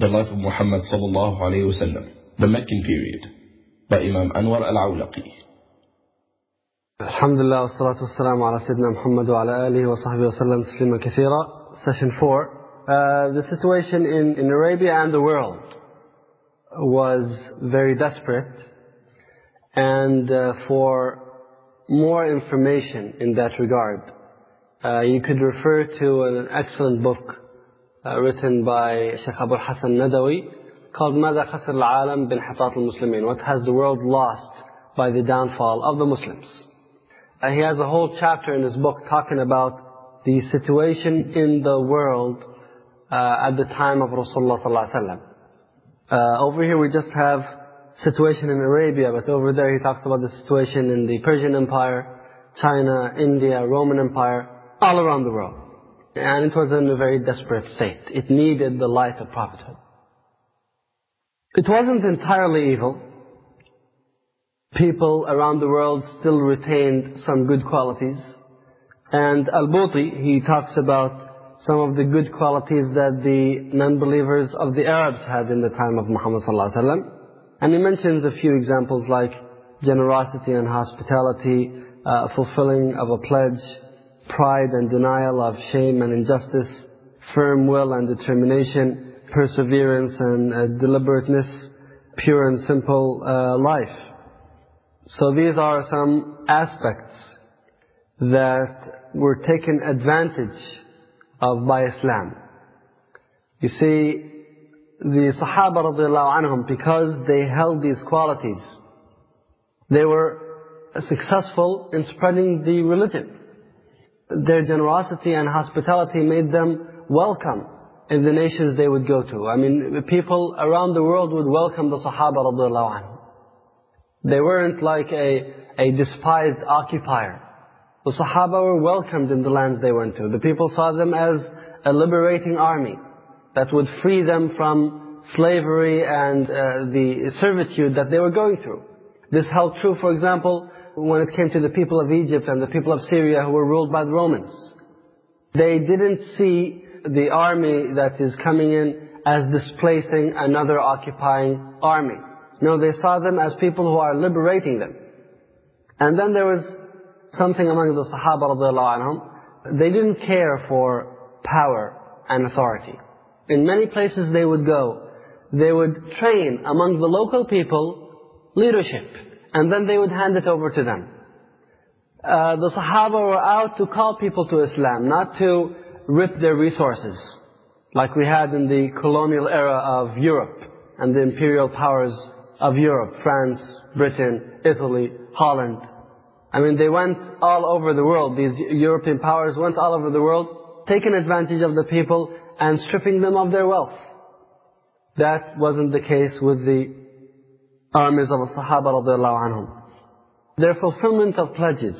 The Life of Muhammad Sallallahu alayhi wa sallam, The Meccan Period, by Imam Anwar Al-Awlaqi. Alhamdulillah, wassalatu wassalamu ala Sayyidina Muhammad wa ala alihi wa sahbihi wa sallam taslima kathira. Session 4. Uh, the situation in, in Arabia and the world was very desperate and uh, for more information in that regard, uh, you could refer to an excellent book uh, written by Sheikh Abu Hassan Nadawi called ماذا خسر العالم بانحطاط المسلمين What has the world lost by the downfall of the Muslims uh, he has a whole chapter in his book talking about the situation in the world uh, at the time of Rasulullah sallallahu alaihi wasallam. Uh, over here we just have situation in Arabia, but over there he talks about the situation in the Persian Empire, China, India, Roman Empire, all around the world. And it was in a very desperate state. It needed the light of prophethood. It wasn't entirely evil people around the world still retained some good qualities. And Al-Buti, he talks about some of the good qualities that the non-believers of the Arabs had in the time of Muhammad sallallahu. And he mentions a few examples like generosity and hospitality, uh, fulfilling of a pledge, pride and denial of shame and injustice, firm will and determination, perseverance and uh, deliberateness, pure and simple uh, life. So these are some aspects that were taken advantage of by Islam. You see, the Sahaba anhum, because they held these qualities, they were successful in spreading the religion. Their generosity and hospitality made them welcome in the nations they would go to. I mean, people around the world would welcome the Sahaba radiallahu anhum. They weren't like a, a despised occupier. The Sahaba were welcomed in the lands they went to. The people saw them as a liberating army that would free them from slavery and uh, the servitude that they were going through. This held true, for example, when it came to the people of Egypt and the people of Syria who were ruled by the Romans. They didn't see the army that is coming in as displacing another occupying army. No, they saw them as people who are liberating them. And then there was something among the Sahaba anhum. They didn't care for power and authority. In many places they would go, they would train among the local people leadership. And then they would hand it over to them. Uh, the Sahaba were out to call people to Islam, not to rip their resources. Like we had in the colonial era of Europe and the imperial powers of Europe, France, Britain, Italy, Holland. I mean, they went all over the world. These European powers went all over the world, taking advantage of the people and stripping them of their wealth. That wasn't the case with the armies of the Sahaba anhum. Their fulfillment of pledges,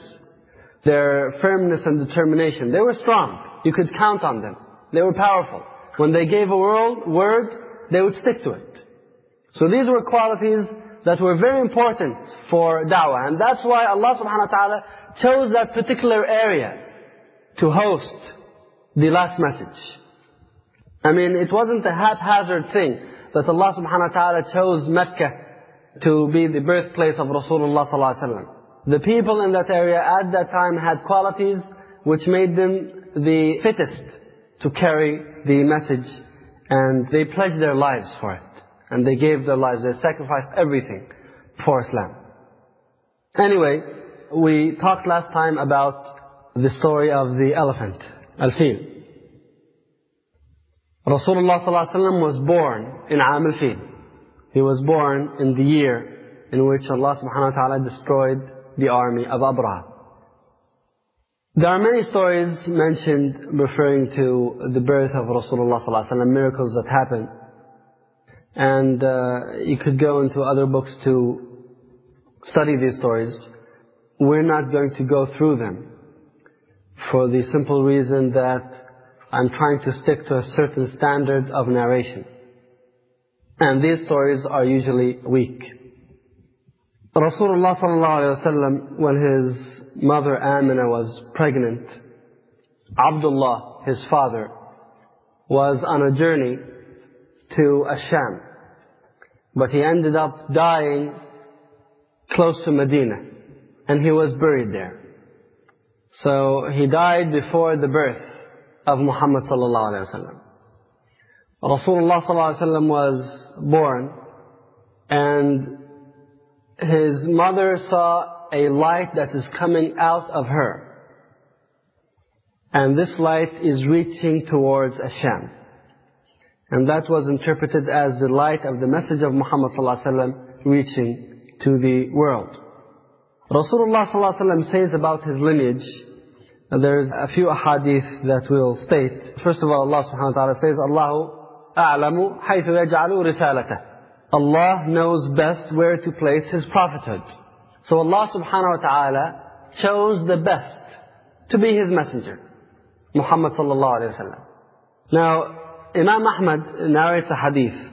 their firmness and determination, they were strong. You could count on them. They were powerful. When they gave a word, they would stick to it. So these were qualities that were very important for da'wah. And that's why Allah subhanahu wa ta'ala chose that particular area to host the last message. I mean, it wasn't a haphazard thing that Allah subhanahu wa ta'ala chose Mecca to be the birthplace of Rasulullah wasallam. The people in that area at that time had qualities which made them the fittest to carry the message and they pledged their lives for it. And they gave their lives, they sacrificed everything for Islam. Anyway, we talked last time about the story of the elephant, Al-Fil. Rasulullah ﷺ was born in Am al-Fil. He was born in the year in which Allah subhanahu wa ta'ala destroyed the army of Abraha. There are many stories mentioned referring to the birth of Rasulullah sallallahu ﷺ, miracles that happened. And uh, you could go into other books to study these stories. We're not going to go through them for the simple reason that I'm trying to stick to a certain standard of narration. And these stories are usually weak. Rasulullah sallallahu when his mother Amina was pregnant, Abdullah, his father, was on a journey to Asham. But he ended up dying close to Medina. And he was buried there. So he died before the birth of Muhammad sallallahu alayhi wa sallam. Rasulullah sallallahu alayhi wa sallam was born and his mother saw a light that is coming out of her. And this light is reaching towards Asham. And that was interpreted as the light of the message of Muhammad ﷺ reaching to the world. Rasulullah ﷺ says about his lineage, there's a few ahadith that we'll state. First of all, Allah subhanahu says, Allahu a'lamu haythu yaj'alu risalatah. Allah knows best where to place His prophethood. So Allah subhanahu wa ta'ala chose the best to be His messenger. Muhammad sallallahu alayhi wa sallam. Now, Imam Ahmad narrates a hadith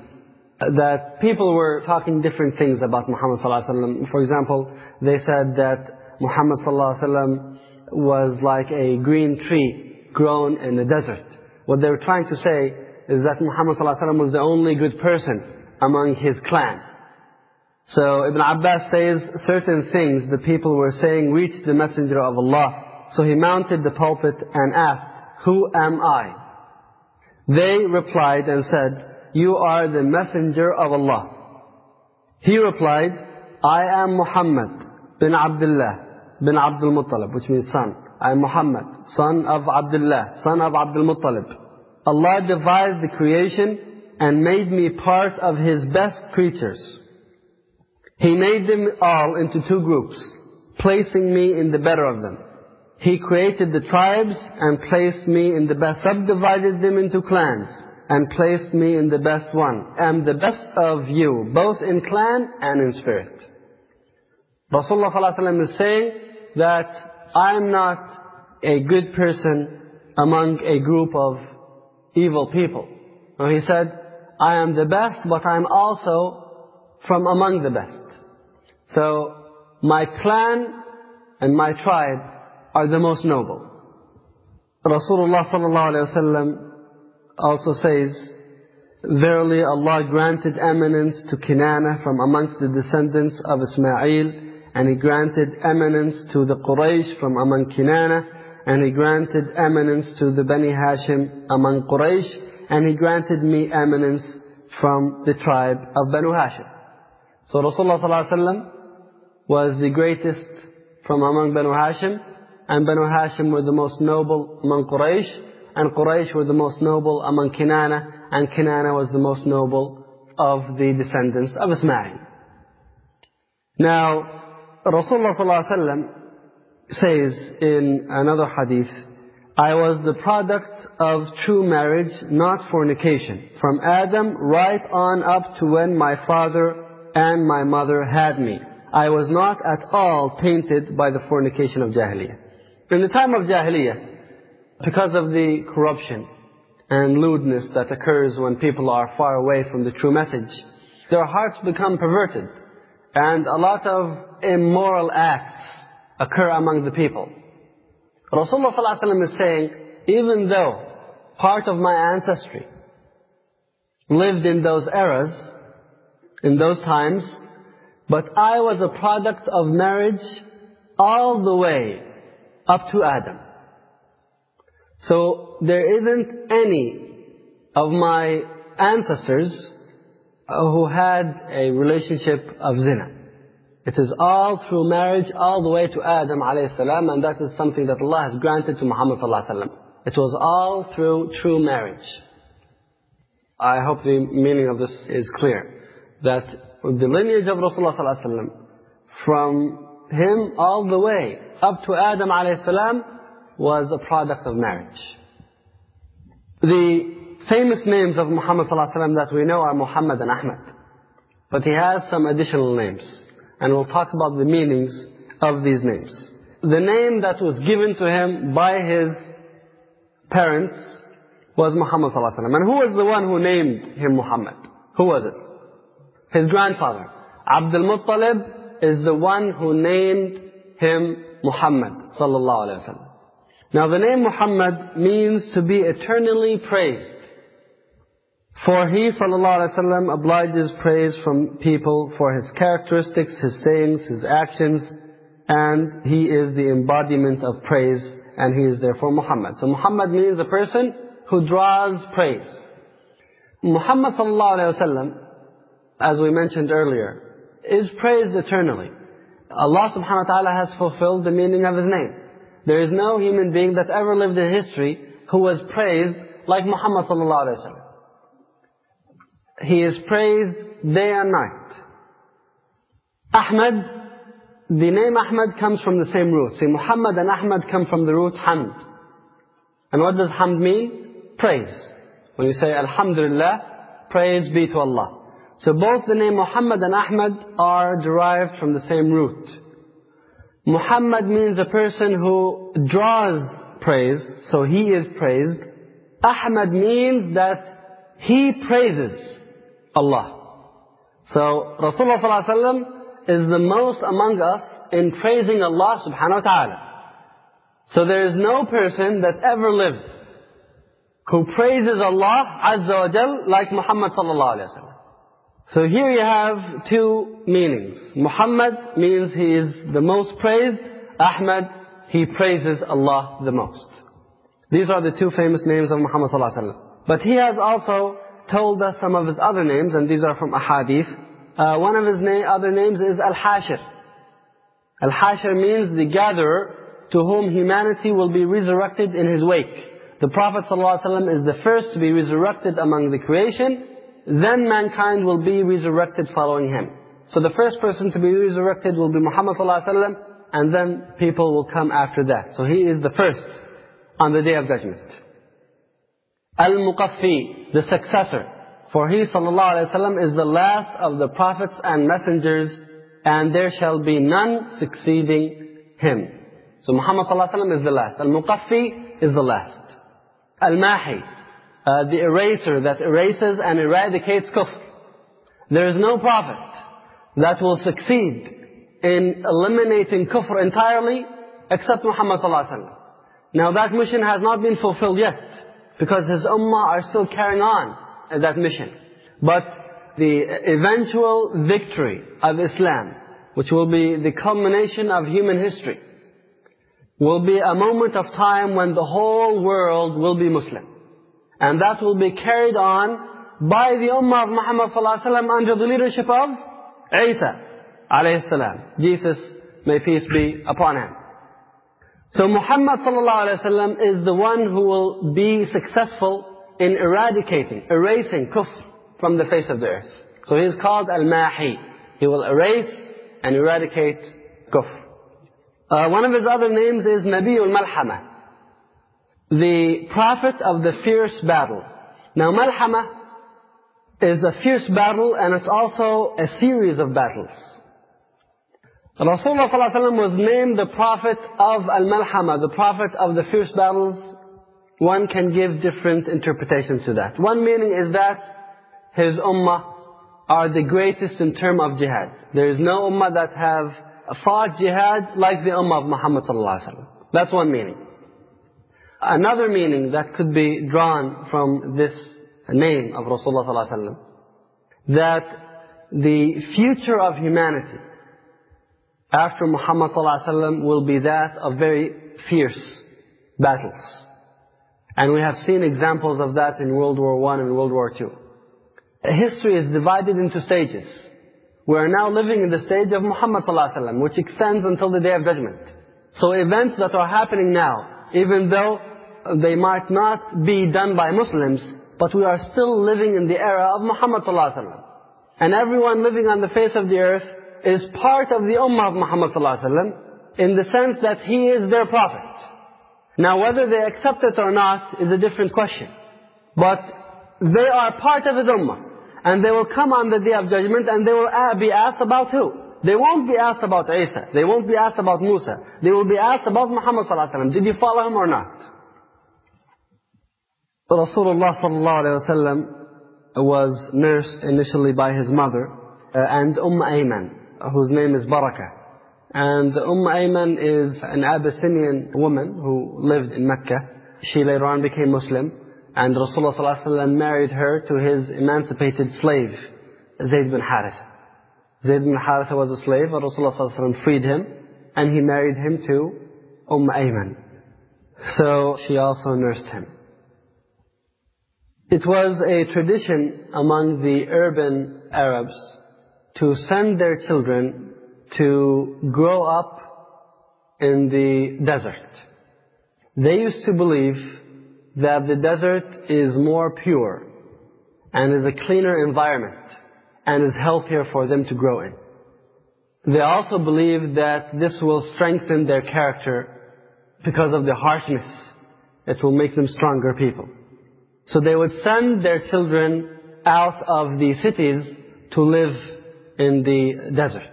that people were talking different things about Muhammad sallallahu alayhi wa sallam. For example, they said that Muhammad sallallahu alayhi wa sallam was like a green tree grown in the desert. What they were trying to say is that Muhammad sallam was the only good person among his clan. So Ibn Abbas says certain things the people were saying reached the messenger of Allah. So he mounted the pulpit and asked, Who am I? They replied and said, You are the messenger of Allah. He replied, I am Muhammad bin Abdullah bin Abdul Muttalib, which means son. I am Muhammad, son of Abdullah, son of Abdul Muttalib. Allah devised the creation and made me part of His best creatures. He made them all into two groups, placing me in the better of them. He created the tribes and placed me in the best, subdivided them into clans and placed me in the best one. Am the best of you, both in clan and in spirit. Rasulullah ﷺ is saying that I am not a good person among a group of evil people. No, he said, I am the best, but I am also from among the best. So, my clan and my tribe are the most noble. Rasulullah sallallahu alayhi wasallam also says, Verily Allah granted eminence to Kinana from amongst the descendants of Ismail, and He granted eminence to the Quraysh from among Kinana, and He granted eminence to the Bani Hashim among Quraysh, and He granted me eminence from the tribe of Banu Hashim. So Rasulullah ﷺ was the greatest from among Banu Hashim, and Banu Hashim were the most noble among Quraysh, and Quraysh were the most noble among Kinana, and Kinana was the most noble of the descendants of Ismail. Now, Rasulullah ﷺ says in another hadith, I was the product of true marriage, not fornication, from Adam right on up to when my father and my mother had me. I was not at all tainted by the fornication of Jahiliyyah. In the time of Jahiliyyah, because of the corruption and lewdness that occurs when people are far away from the true message, their hearts become perverted and a lot of immoral acts occur among the people. Rasulullah ﷺ is saying, even though part of my ancestry lived in those eras, in those times, but I was a product of marriage all the way up to Adam. So there isn't any of my ancestors who had a relationship of zina. It is all through marriage, all the way to Adam alayhi and that is something that Allah has granted to Muhammad sallallahu. It was all through true marriage. I hope the meaning of this is clear. That the lineage of Rasulullah sallallahu from him all the way up to Adam alayhi was a product of marriage. The famous names of Muhammad sallallahu that we know are Muhammad and Ahmad. But he has some additional names and we'll talk about the meanings of these names. The name that was given to him by his parents was Muhammad sallallahu alaihi wasallam. And who was the one who named him Muhammad? Who was it? His grandfather. Abdul Muttalib is the one who named him Muhammad sallallahu alaihi wasallam. Now the name Muhammad means to be eternally praised. For he, sallallahu obliges praise from people for his characteristics, his sayings, his actions, and he is the embodiment of praise, and he is therefore Muhammad. So Muhammad means a person who draws praise. Muhammad sallallahu as we mentioned earlier, is praised eternally. Allah subhanahu wa ta'ala has fulfilled the meaning of His name. There is no human being that ever lived in history who was praised like Muhammad sallallahu. He is praised day and night. Ahmad, the name Ahmad comes from the same root. See, Muhammad and Ahmad come from the root Hamd. And what does Hamd mean? Praise. When you say Alhamdulillah, praise be to Allah. So both the name Muhammad and Ahmad are derived from the same root. Muhammad means a person who draws praise, so he is praised. Ahmad means that he praises Allah. So Rasulullah ﷺ is the most among us in praising Allah subhanahu wa ta'ala. So there is no person that ever lived who praises Allah Azza wa Jal like Muhammad sallallahu alayhi wa sallam. So here you have two meanings. Muhammad means he is the most praised. Ahmad, he praises Allah the most. These are the two famous names of Muhammad sallallahu alaihi wasallam. But he has also told us some of his other names, and these are from ahadith. Uh, one of his other names is Al-Hashir. Al-Hashir means the gatherer to whom humanity will be resurrected in his wake. The Prophet ﷺ is the first to be resurrected among the creation, then mankind will be resurrected following him. So the first person to be resurrected will be Muhammad ﷺ, and then people will come after that. So he is the first on the day of judgment. Al-Muqaffi, the successor. For he, sallallahu alayhi wasallam, is the last of the prophets and messengers, and there shall be none succeeding him. So Muhammad sallallahu alayhi wasallam is the last. Al-Muqaffi is the last. Al-Mahi, uh, the eraser that erases and eradicates kufr. There is no prophet that will succeed in eliminating kufr entirely except Muhammad sallallahu alayhi wa Now that mission has not been fulfilled yet because his ummah are still carrying on that mission. But the eventual victory of Islam, which will be the culmination of human history, will be a moment of time when the whole world will be Muslim. And that will be carried on by the Ummah of Muhammad ﷺ under the leadership of Isa alayhi. Jesus, may peace be upon him. So Muhammad ﷺ is the one who will be successful in eradicating, erasing kufr from the face of the earth. So he is called Al-Mahi. He will erase and eradicate kufr. Uh, one of his other names is Nabiul Malhama the prophet of the fierce battle. Now, Malhama is a fierce battle and it's also a series of battles. Rasulullah ﷺ was named the prophet of Al-Malhama, the prophet of the fierce battles. One can give different interpretations to that. One meaning is that his ummah are the greatest in term of jihad. There is no ummah that have fought jihad like the ummah of Muhammad ﷺ. That's one meaning. Another meaning that could be drawn from this name of Rasulullah ﷺ, that the future of humanity after Muhammad ﷺ will be that of very fierce battles. And we have seen examples of that in World War I and World War II. History is divided into stages. We are now living in the stage of Muhammad ﷺ, which extends until the Day of Judgment. So events that are happening now, even though they might not be done by Muslims, but we are still living in the era of Muhammad ﷺ. And everyone living on the face of the earth is part of the ummah of Muhammad ﷺ in the sense that he is their prophet. Now whether they accept it or not is a different question. But they are part of his ummah. And they will come on the day of judgment and they will be asked about who? They won't be asked about Isa. They won't be asked about Musa. They will be asked about Muhammad ﷺ. Did you follow him or not? Rasulullah sallallahu was nursed initially by his mother uh, and Umm Ayman, whose name is Barakah. And Umm Ayman is an Abyssinian woman who lived in Mecca. She later on became Muslim. And Rasulullah ﷺ married her to his emancipated slave, Zayd bin Haritha. Zayd bin Haritha was a slave, and Rasulullah ﷺ freed him, and he married him to Umm Ayman. So she also nursed him. It was a tradition among the urban Arabs to send their children to grow up in the desert. They used to believe that the desert is more pure and is a cleaner environment and is healthier for them to grow in. They also believe that this will strengthen their character because of the harshness. It will make them stronger people. So they would send their children out of the cities to live in the desert.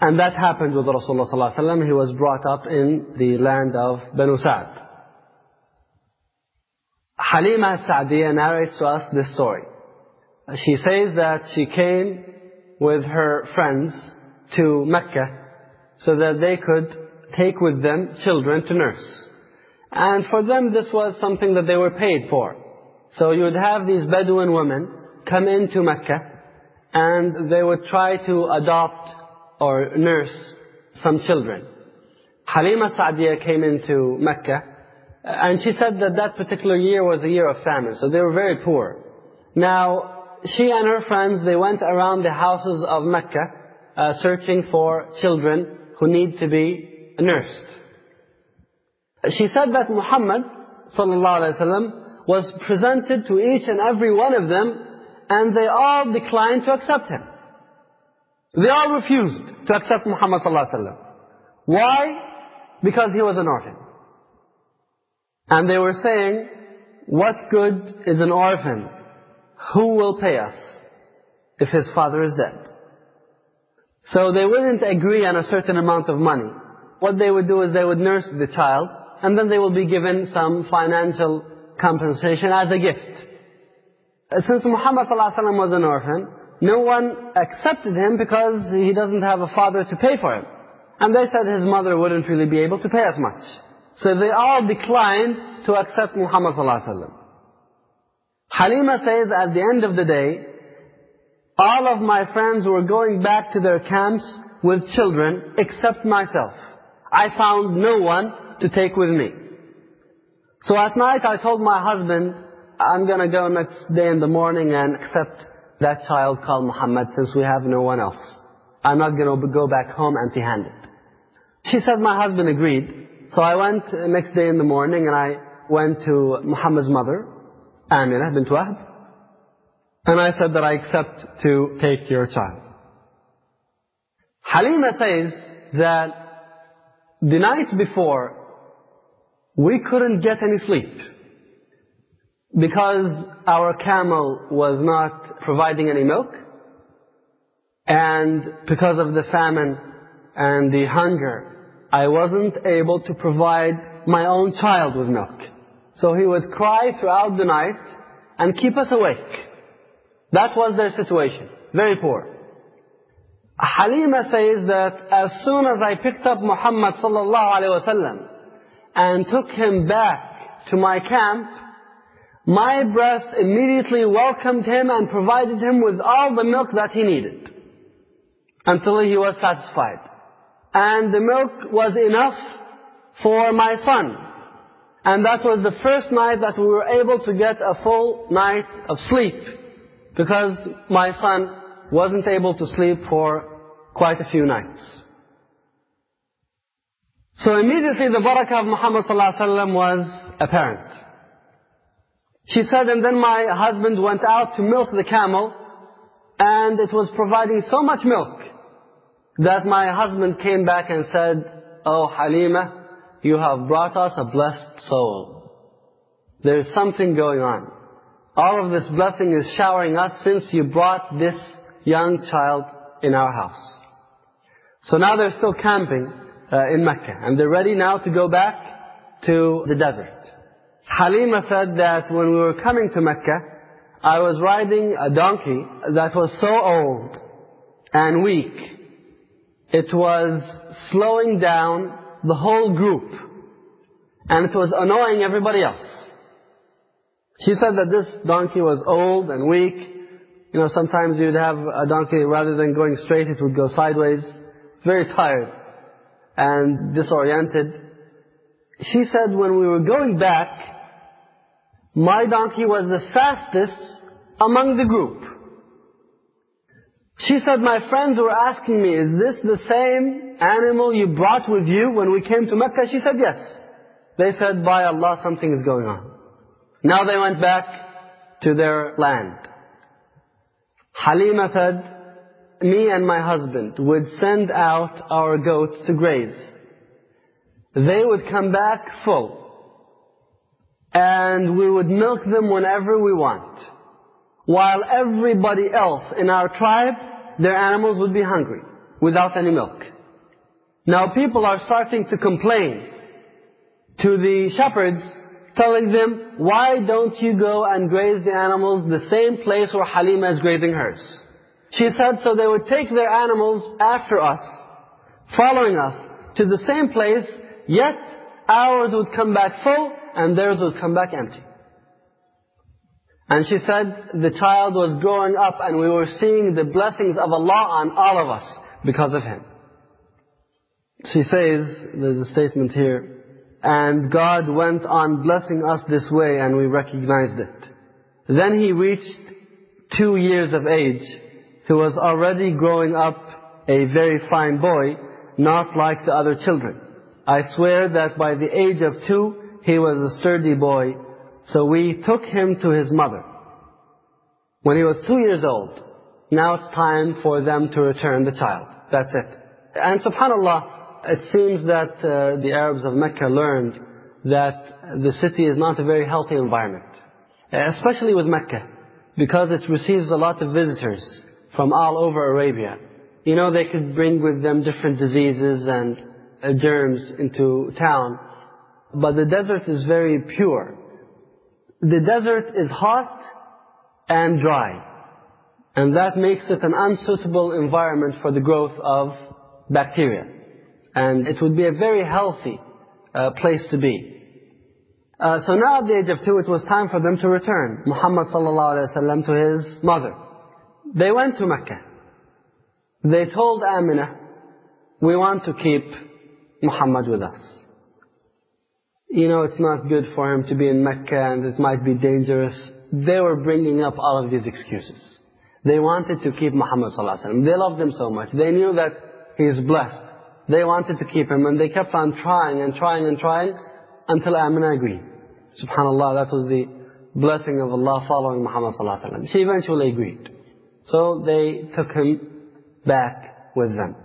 And that happened with Rasulullah ﷺ. He was brought up in the land of Banu Sa'd. Halima Sa'diyah narrates to us this story. She says that she came with her friends to Mecca so that they could take with them children to nurse. And for them this was something that they were paid for. So you would have these Bedouin women come into Mecca and they would try to adopt or nurse some children. Halima Sa'diyah came into Mecca and she said that that particular year was a year of famine, so they were very poor. Now, she and her friends, they went around the houses of Mecca uh, searching for children who need to be nursed. She said that Muhammad ﷺ was presented to each and every one of them and they all declined to accept him. They all refused to accept Muhammad ﷺ. Why? Because he was an orphan. And they were saying, what good is an orphan? Who will pay us if his father is dead? So they wouldn't agree on a certain amount of money. What they would do is they would nurse the child, and then they will be given some financial compensation as a gift. Since Muhammad ﷺ was an orphan, no one accepted him because he doesn't have a father to pay for him. And they said his mother wouldn't really be able to pay as much. So they all declined to accept Muhammad ﷺ. Halima says at the end of the day, all of my friends were going back to their camps with children except myself. I found no one to take with me. So at night I told my husband, I'm going to go next day in the morning and accept that child called Muhammad since we have no one else. I'm not going to go back home empty-handed. She said my husband agreed. So I went uh, next day in the morning and I went to Muhammad's mother, Amina bint Wahb, and I said that I accept to take your child. Halima says that the night before, we couldn't get any sleep because our camel was not providing any milk and because of the famine and the hunger I wasn't able to provide my own child with milk. So he would cry throughout the night and keep us awake. That was their situation. Very poor. Halima says that as soon as I picked up Muhammad sallallahu alaihi wasallam and took him back to my camp, my breast immediately welcomed him and provided him with all the milk that he needed until he was satisfied and the milk was enough for my son. And that was the first night that we were able to get a full night of sleep because my son wasn't able to sleep for quite a few nights. So immediately the barakah of Muhammad ﷺ was apparent. She said, and then my husband went out to milk the camel and it was providing so much milk that my husband came back and said, Oh Halima, you have brought us a blessed soul. There is something going on. All of this blessing is showering us since you brought this young child in our house. So now they're still camping uh, in Mecca and they're ready now to go back to the desert. Halima said that when we were coming to Mecca, I was riding a donkey that was so old and weak it was slowing down the whole group. And it was annoying everybody else. She said that this donkey was old and weak. You know, sometimes you'd have a donkey, rather than going straight, it would go sideways. Very tired and disoriented. She said when we were going back, my donkey was the fastest among the group. She said, my friends were asking me, is this the same animal you brought with you when we came to Mecca? She said, yes. They said, by Allah, something is going on. Now they went back to their land. Halima said, me and my husband would send out our goats to graze. They would come back full. And we would milk them whenever we want. While everybody else in our tribe, their animals would be hungry, without any milk. Now people are starting to complain to the shepherds, telling them, why don't you go and graze the animals the same place where Halima is grazing hers? She said, so they would take their animals after us, following us, to the same place, yet ours would come back full and theirs would come back empty. And she said, the child was growing up and we were seeing the blessings of Allah on all of us because of him. She says, there's a statement here, and God went on blessing us this way and we recognized it. Then he reached two years of age who was already growing up a very fine boy, not like the other children. I swear that by the age of two, he was a sturdy boy, so we took him to his mother. When he was two years old, now it's time for them to return the child. That's it. And subhanAllah, it seems that uh, the Arabs of Mecca learned that the city is not a very healthy environment. Especially with Mecca, because it receives a lot of visitors from all over Arabia. You know, they could bring with them different diseases and germs into town. But the desert is very pure. The desert is hot and dry. And that makes it an unsuitable environment for the growth of bacteria. And it would be a very healthy uh, place to be. Uh, so now at the age of two, it was time for them to return Muhammad sallallahu alaihi wasallam to his mother. They went to Mecca. They told Amina, we want to keep Muhammad with us. You know, it's not good for him to be in Mecca and it might be dangerous. They were bringing up all of these excuses. They wanted to keep Muhammad ﷺ. They loved him so much. They knew that he is blessed. They wanted to keep him and they kept on trying and trying and trying until Amina agreed. Subhanallah, that was the blessing of Allah following Muhammad ﷺ. She eventually agreed. So they took him back with them.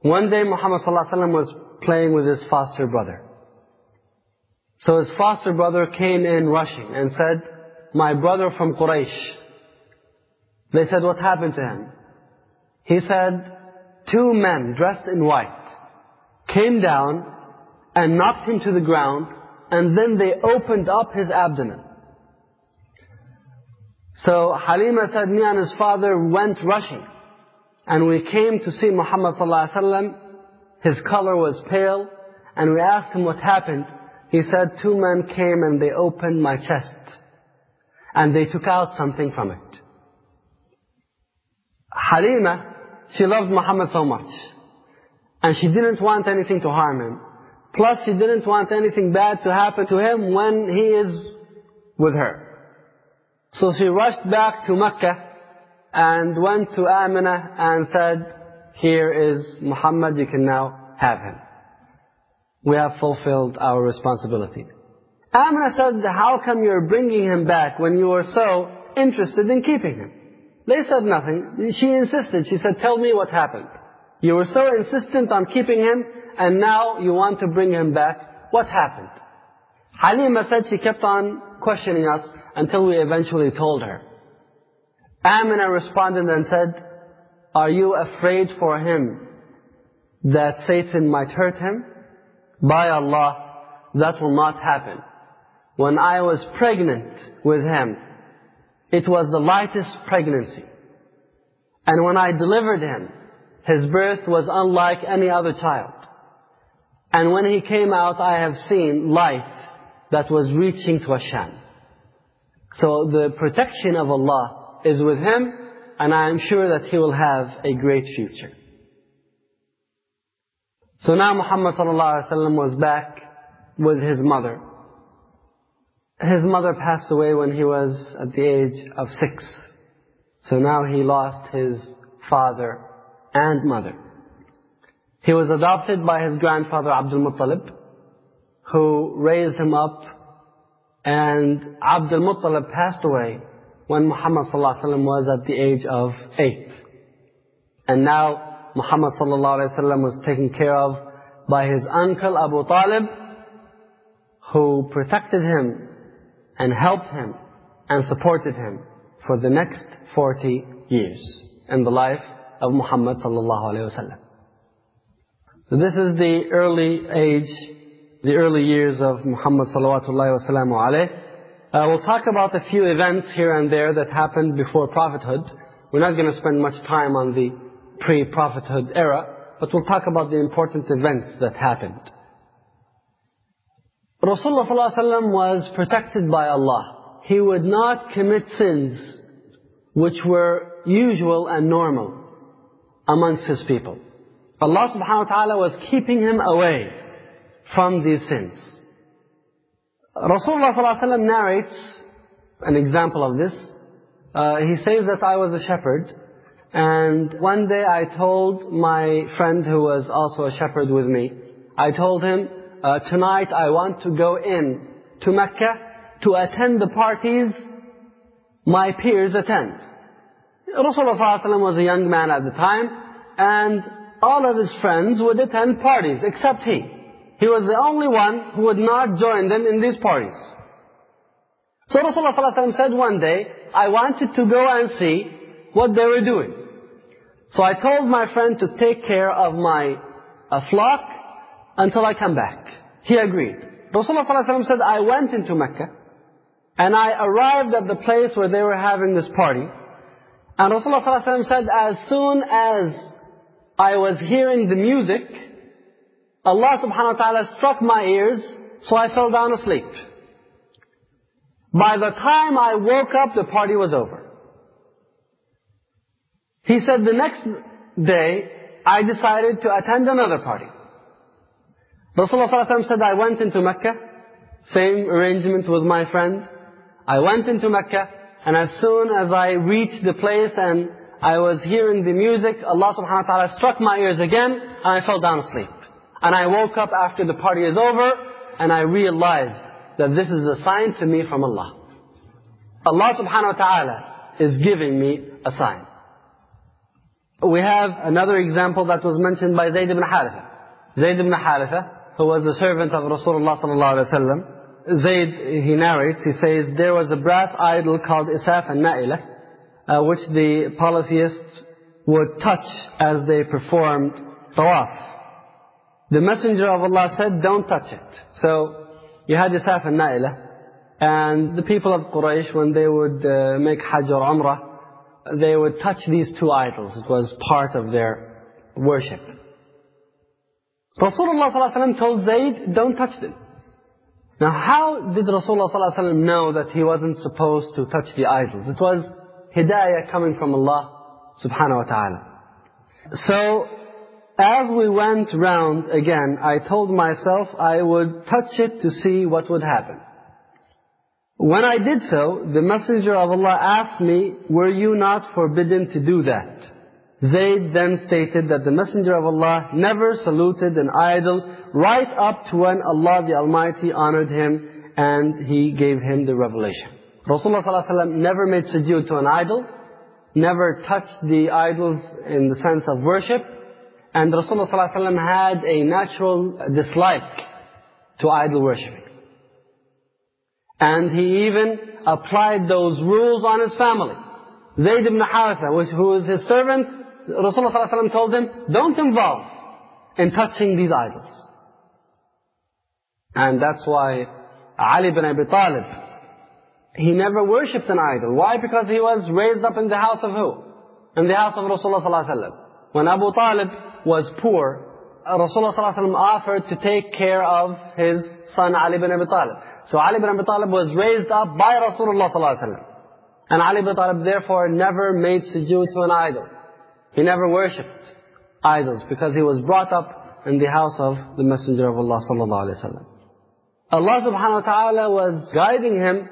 One day Muhammad ﷺ was playing with his foster brother. So his foster brother came in rushing and said, my brother from Quraysh. They said, what happened to him? He said, two men dressed in white came down and knocked him to the ground and then they opened up his abdomen. So Halima said, me and his father went rushing. And we came to see Muhammad ﷺ. His color was pale. And we asked him what happened. He said, two men came and they opened my chest. And they took out something from it. Halima, she loved Muhammad so much. And she didn't want anything to harm him. Plus she didn't want anything bad to happen to him when he is with her. So she rushed back to Mecca and went to Amina and said, here is Muhammad, you can now have him. We have fulfilled our responsibility. Amina said, how come you're bringing him back when you were so interested in keeping him? They said nothing. She insisted. She said, tell me what happened. You were so insistent on keeping him and now you want to bring him back. What happened? Halima said she kept on questioning us until we eventually told her. Amina responded and said, Are you afraid for him that Satan might hurt him? By Allah, that will not happen. When I was pregnant with him, it was the lightest pregnancy. And when I delivered him, his birth was unlike any other child. And when he came out, I have seen light that was reaching to Asham. So the protection of Allah is with him, and I am sure that he will have a great future. So now Muhammad wasallam was back with his mother. His mother passed away when he was at the age of six. So now he lost his father and mother. He was adopted by his grandfather Abdul Muttalib, who raised him up, and Abdul Muttalib passed away when Muhammad ﷺ was at the age of eight. And now Muhammad ﷺ was taken care of by his uncle Abu Talib, who protected him and helped him and supported him for the next 40 years in the life of Muhammad ﷺ. So this is the early age, the early years of Muhammad sallallahu alaihi uh, uh, we'll talk about a few events here and there that happened before prophethood. We're not going to spend much time on the pre-prophethood era, but we'll talk about the important events that happened. Rasulullah ﷺ was protected by Allah. He would not commit sins which were usual and normal amongst his people. Allah subhanahu wa ta'ala was keeping him away from these sins. Rasulullah wasallam narrates an example of this. Uh, he says that I was a shepherd, and one day I told my friend who was also a shepherd with me, I told him, uh, tonight I want to go in to Mecca to attend the parties my peers attend. Rasulullah ﷺ was a young man at the time, and all of his friends would attend parties except he. He was the only one who would not join them in these parties. So Rasulullah ﷺ said one day, I wanted to go and see what they were doing. So I told my friend to take care of my uh, flock until I come back. He agreed. Rasulullah ﷺ said, I went into Mecca and I arrived at the place where they were having this party. And Rasulullah ﷺ said, as soon as I was hearing the music, Allah subhanahu wa ta'ala struck my ears, so I fell down asleep. By the time I woke up, the party was over. He said the next day, I decided to attend another party. Rasulullah said I went into Mecca, same arrangement with my friend. I went into Mecca, and as soon as I reached the place and I was hearing the music, Allah subhanahu wa ta'ala struck my ears again, and I fell down asleep. And I woke up after the party is over, and I realized that this is a sign to me from Allah. Allah subhanahu wa ta'ala is giving me a sign. We have another example that was mentioned by Zayd ibn Haritha. Zayd ibn Haritha, who was a servant of Rasulullah sallallahu alaihi wasallam. Zayd, he narrates, he says, there was a brass idol called Isaf and Na'ilah, uh, which the polytheists would touch as they performed tawaf. The Messenger of Allah said, don't touch it. So, you had Isaf and Na'ilah, and the people of Quraysh, when they would uh, make Hajj or Umrah, they would touch these two idols. It was part of their worship. Rasulullah ﷺ told Zayd, don't touch them. Now how did Rasulullah ﷺ know that he wasn't supposed to touch the idols? It was hidayah coming from Allah subhanahu wa ta'ala. So, as we went round again, I told myself I would touch it to see what would happen. When I did so, the Messenger of Allah asked me, were you not forbidden to do that? Zayd then stated that the Messenger of Allah never saluted an idol right up to when Allah the Almighty honored him and He gave him the revelation. Rasulullah ﷺ never made sujood to an idol, never touched the idols in the sense of worship, and Rasulullah ﷺ had a natural dislike to idol worshipping. And he even applied those rules on his family. Zayd ibn Haritha, who was his servant, Rasulullah ﷺ told him, don't involve in touching these idols. And that's why Ali bin Abi Talib, he never worshipped an idol. Why? Because he was raised up in the house of who? In the house of Rasulullah ﷺ. When Abu Talib was poor, Rasulullah ﷺ offered to take care of his son Ali bin Abi Talib. So Ali ibn Abi Talib was raised up by Rasulullah wasallam. And Ali ibn Talib therefore never made sujood to an idol. He never worshipped idols because he was brought up in the house of the Messenger of Allah wasallam. Allah subhanahu wa ta'ala was guiding him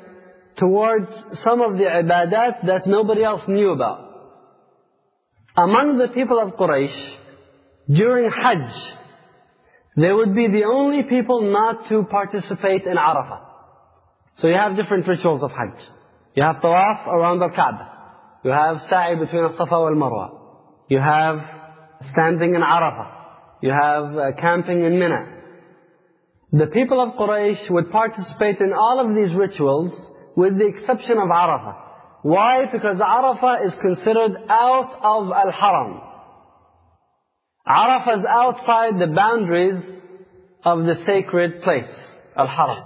towards some of the ibadat that nobody else knew about. Among the people of Quraysh, during Hajj, they would be the only people not to participate in Arafah. So you have different rituals of Hajj. You have tawaf around the Kaaba. You have sa'i between al-Safa and marwa You have standing in Arafah. You have uh, camping in Mina. The people of Quraysh would participate in all of these rituals with the exception of Arafah. Why? Because Arafah is considered out of Al-Haram. Arafah is outside the boundaries of the sacred place, Al-Haram.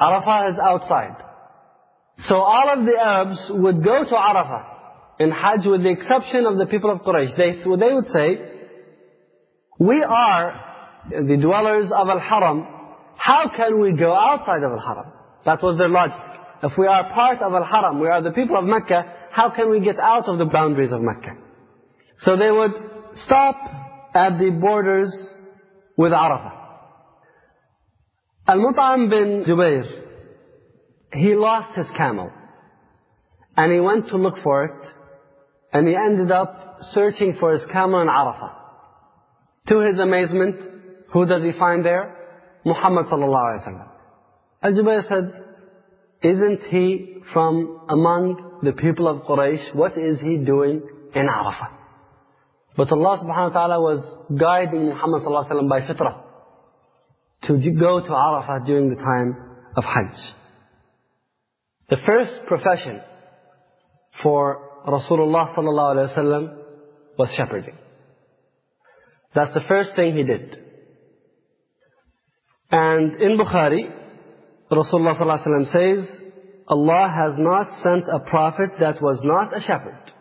Arafah is outside. So all of the Arabs would go to Arafah in Hajj with the exception of the people of Quraysh. They, they would say, we are the dwellers of Al-Haram. How can we go outside of Al-Haram? That was their logic. If we are part of Al-Haram, we are the people of Mecca, how can we get out of the boundaries of Mecca? So they would stop at the borders with Arafah. Al-Mut'am bin Jubair, he lost his camel. And he went to look for it. And he ended up searching for his camel in Arafah. To his amazement, who does he find there? Muhammad sallallahu alaihi wasallam. Al-Jubair said, isn't he from among the people of Quraysh? What is he doing in Arafah? But Allah subhanahu wa ta'ala was guiding Muhammad sallallahu alaihi wasallam by fitrah to go to Arafah during the time of Hajj. The first profession for Rasulullah sallallahu alaihi wasallam was shepherding. That's the first thing he did. And in Bukhari, Rasulullah ﷺ says, Allah has not sent a prophet that was not a shepherd.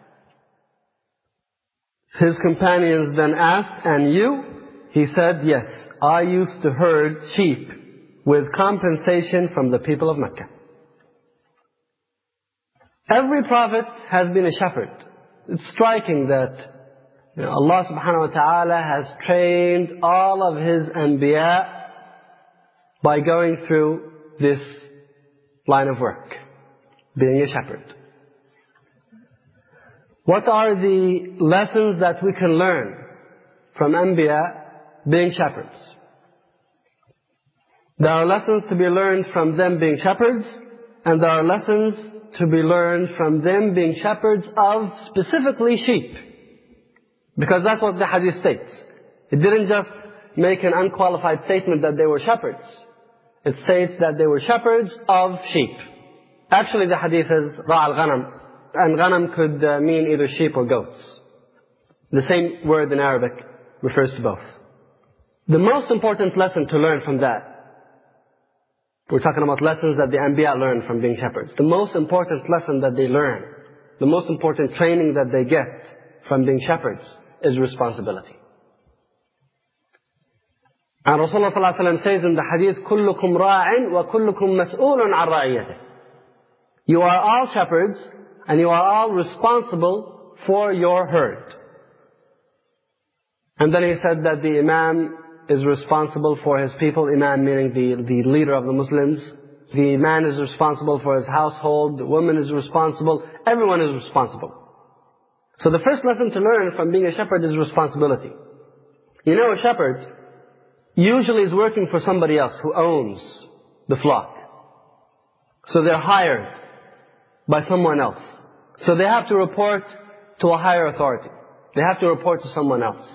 His companions then asked, and you? He said, yes, I used to herd sheep with compensation from the people of Mecca. Every prophet has been a shepherd. It's striking that you know, Allah subhanahu wa ta'ala has trained all of His anbiya by going through this line of work, being a shepherd. What are the lessons that we can learn from Anbiya being shepherds? There are lessons to be learned from them being shepherds, and there are lessons to be learned from them being shepherds of specifically sheep. Because that's what the hadith states. It didn't just make an unqualified statement that they were shepherds it states that they were shepherds of sheep. Actually, the hadith is ra'al ghanam, and ghanam could uh, mean either sheep or goats. The same word in Arabic refers to both. The most important lesson to learn from that, we're talking about lessons that the Anbiya learn from being shepherds. The most important lesson that they learn, the most important training that they get from being shepherds is responsibility. And Rasulullah ﷺ says in the hadith, كُلُّكُمْ رَاعٍ وَكُلُّكُمْ مَسْئُولٌ عَنْ رَعِيَّتِهِ You are all shepherds, and you are all responsible for your herd. And then he said that the Imam is responsible for his people, Imam meaning the, the leader of the Muslims. The man is responsible for his household, the woman is responsible, everyone is responsible. So the first lesson to learn from being a shepherd is responsibility. You know a shepherd, usually is working for somebody else who owns the flock. So they're hired by someone else. So they have to report to a higher authority. They have to report to someone else.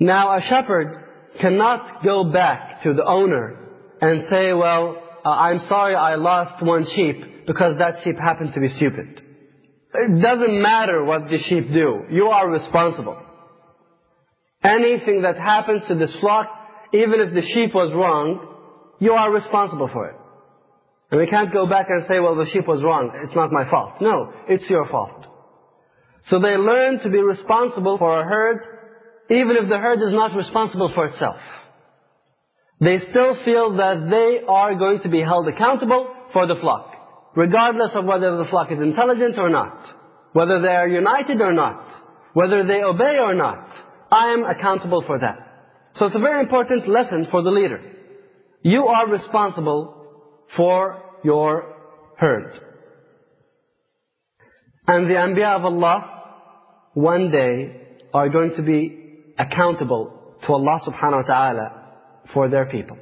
Now a shepherd cannot go back to the owner and say, well, uh, I'm sorry I lost one sheep because that sheep happened to be stupid. It doesn't matter what the sheep do. You are responsible. Anything that happens to this flock, even if the sheep was wrong, you are responsible for it. And we can't go back and say, well, the sheep was wrong. It's not my fault. No, it's your fault. So they learn to be responsible for a herd, even if the herd is not responsible for itself. they still feel that they are going to be held accountable for the flock, regardless of whether the flock is intelligent or not, whether they are united or not, whether they obey or not. I am accountable for that. So it's a very important lesson for the leader. You are responsible for your herd. And the Anbiya of Allah one day are going to be accountable to Allah subhanahu wa ta'ala for their people.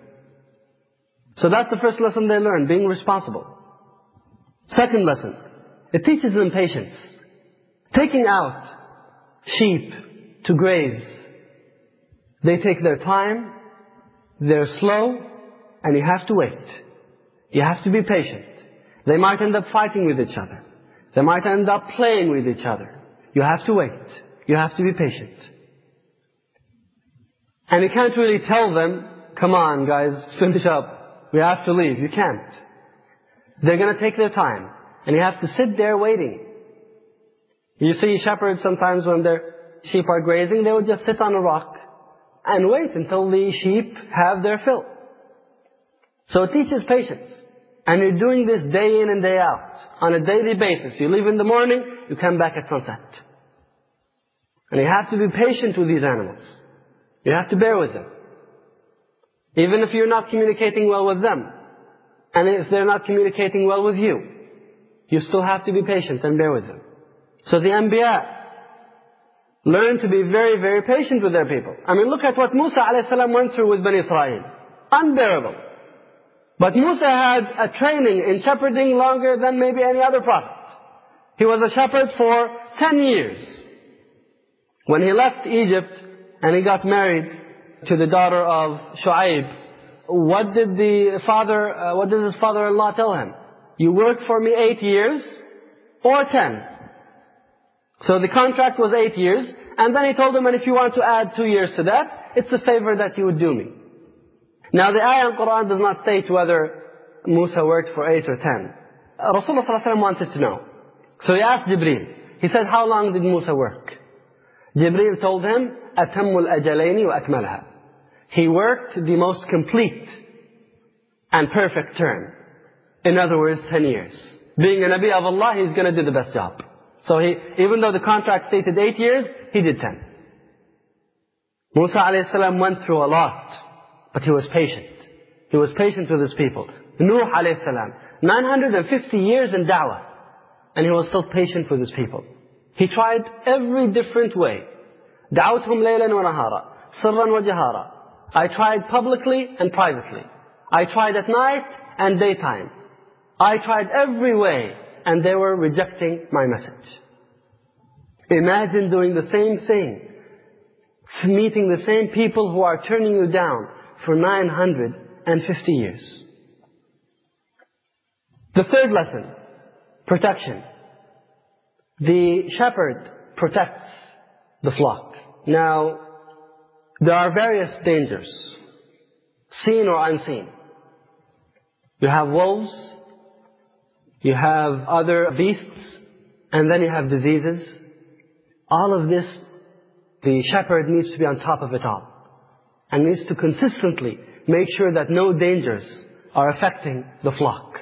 So that's the first lesson they learn, being responsible. Second lesson, it teaches them patience. Taking out sheep to graze. They take their time, they're slow, and you have to wait. You have to be patient. They might end up fighting with each other. They might end up playing with each other. You have to wait. You have to be patient. And you can't really tell them, come on guys, finish up. We have to leave. You can't. They're going to take their time. And you have to sit there waiting. You see shepherds sometimes when their sheep are grazing, they would just sit on a rock and wait until the sheep have their fill. So it teaches patience. And you're doing this day in and day out, on a daily basis. You leave in the morning, you come back at sunset. And you have to be patient with these animals. You have to bear with them. Even if you're not communicating well with them. And if they're not communicating well with you. You still have to be patient and bear with them. So the Anbiya learn to be very, very patient with their people. I mean, look at what Musa a.s. went through with Bani Israel. Unbearable. But Musa had a training in shepherding longer than maybe any other prophet. He was a shepherd for 10 years. When he left Egypt and he got married to the daughter of Shu'aib, what did the father, uh, what did his father-in-law tell him? You work for me eight years or ten. So the contract was eight years, and then he told him, and if you want to add two years to that, it's a favor that you would do me. Now the ayah in Quran does not state whether Musa worked for eight or ten. Uh, Rasulullah ﷺ wanted to know. So he asked Jibreel. He said, how long did Musa work? Jibreel told him, أتم الأجلين وأكملها. He worked the most complete and perfect term. In other words, ten years. Being a Nabi of Allah, he's going to do the best job. So he, even though the contract stated eight years, he did ten. Musa a.s. went through a lot. But he was patient. He was patient with his people. Nuh alayhi salam, 950 years in da'wah. And he was still patient with his people. He tried every different way. دعوتهم ليلا ونهارا سرا وجهارا I tried publicly and privately. I tried at night and daytime. I tried every way and they were rejecting my message. Imagine doing the same thing. Meeting the same people who are turning you down for 950 years. The third lesson, protection. The shepherd protects the flock. Now, there are various dangers, seen or unseen. You have wolves, you have other beasts, and then you have diseases. All of this, the shepherd needs to be on top of it all and needs to consistently make sure that no dangers are affecting the flock.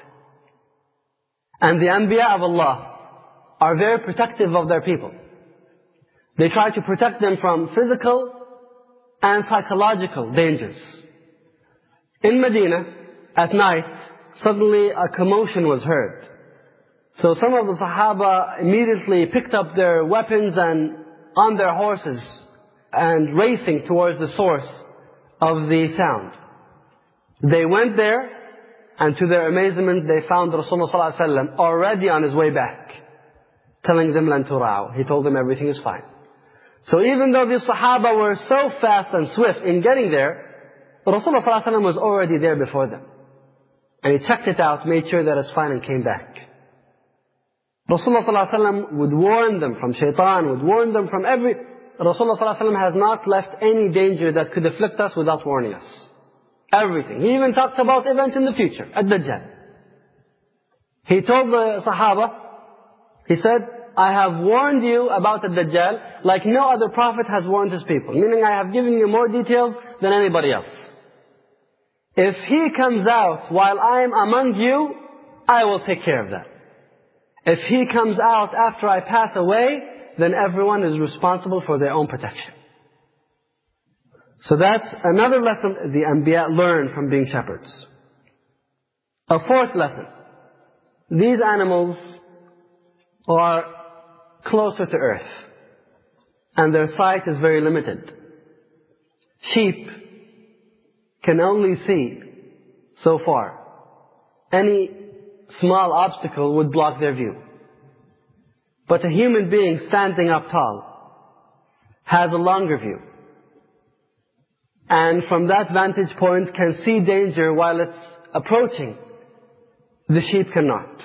And the Anbiya of Allah are very protective of their people. They try to protect them from physical and psychological dangers. In Medina, at night, suddenly a commotion was heard. So some of the Sahaba immediately picked up their weapons and on their horses and racing towards the source of the sound. They went there, and to their amazement, they found Rasulullah ﷺ already on his way back, telling them, لَن تُرَعُوا. He told them everything is fine. So even though the Sahaba were so fast and swift in getting there, Rasulullah ﷺ was already there before them. And he checked it out, made sure that it's fine, and came back. Rasulullah ﷺ would warn them from shaitan, would warn them from every Rasulullah ﷺ has not left any danger that could afflict us without warning us. Everything. He even talked about events in the future, at Dajjal. He told the Sahaba, he said, I have warned you about the Dajjal like no other prophet has warned his people. Meaning I have given you more details than anybody else. If he comes out while I am among you, I will take care of that. If he comes out after I pass away, then everyone is responsible for their own protection. So that's another lesson the Anbiya learned from being shepherds. A fourth lesson. These animals are closer to earth. And their sight is very limited. Sheep can only see so far. Any small obstacle would block their view. But a human being standing up tall has a longer view. And from that vantage point can see danger while it's approaching. The sheep cannot.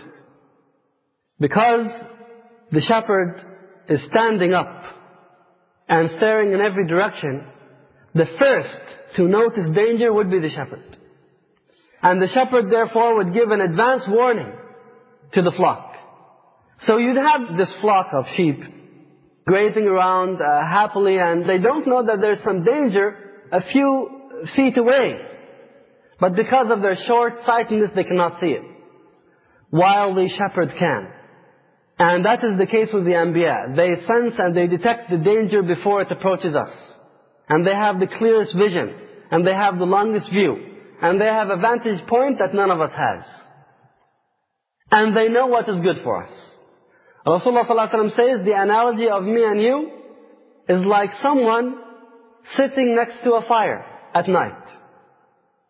Because the shepherd is standing up and staring in every direction, the first to notice danger would be the shepherd. And the shepherd therefore would give an advance warning to the flock. So you'd have this flock of sheep grazing around uh, happily and they don't know that there's some danger a few feet away. But because of their short-sightedness they cannot see it. While the shepherds can. And that is the case with the Anbiya. They sense and they detect the danger before it approaches us. And they have the clearest vision. And they have the longest view. And they have a vantage point that none of us has. And they know what is good for us. Rasulullah ﷺ says, the analogy of me and you is like someone sitting next to a fire at night.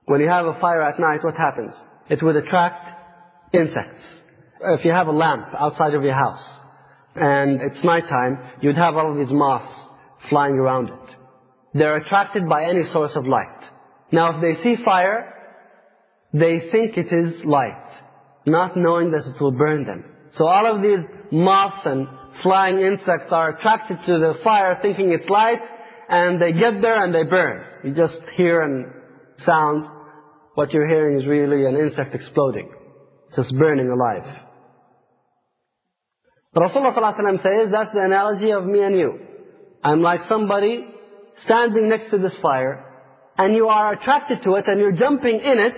When you have a fire at night, what happens? It would attract insects. If you have a lamp outside of your house, and it's nighttime, you'd have all of these moths flying around it. They're attracted by any source of light. Now if they see fire, they think it is light, not knowing that it will burn them. So all of these moths and flying insects are attracted to the fire thinking it's light, and they get there and they burn. You just hear and sound. What you're hearing is really an insect exploding, just burning alive. Rasulullah ﷺ says, that's the analogy of me and you. I'm like somebody standing next to this fire, and you are attracted to it, and you're jumping in it,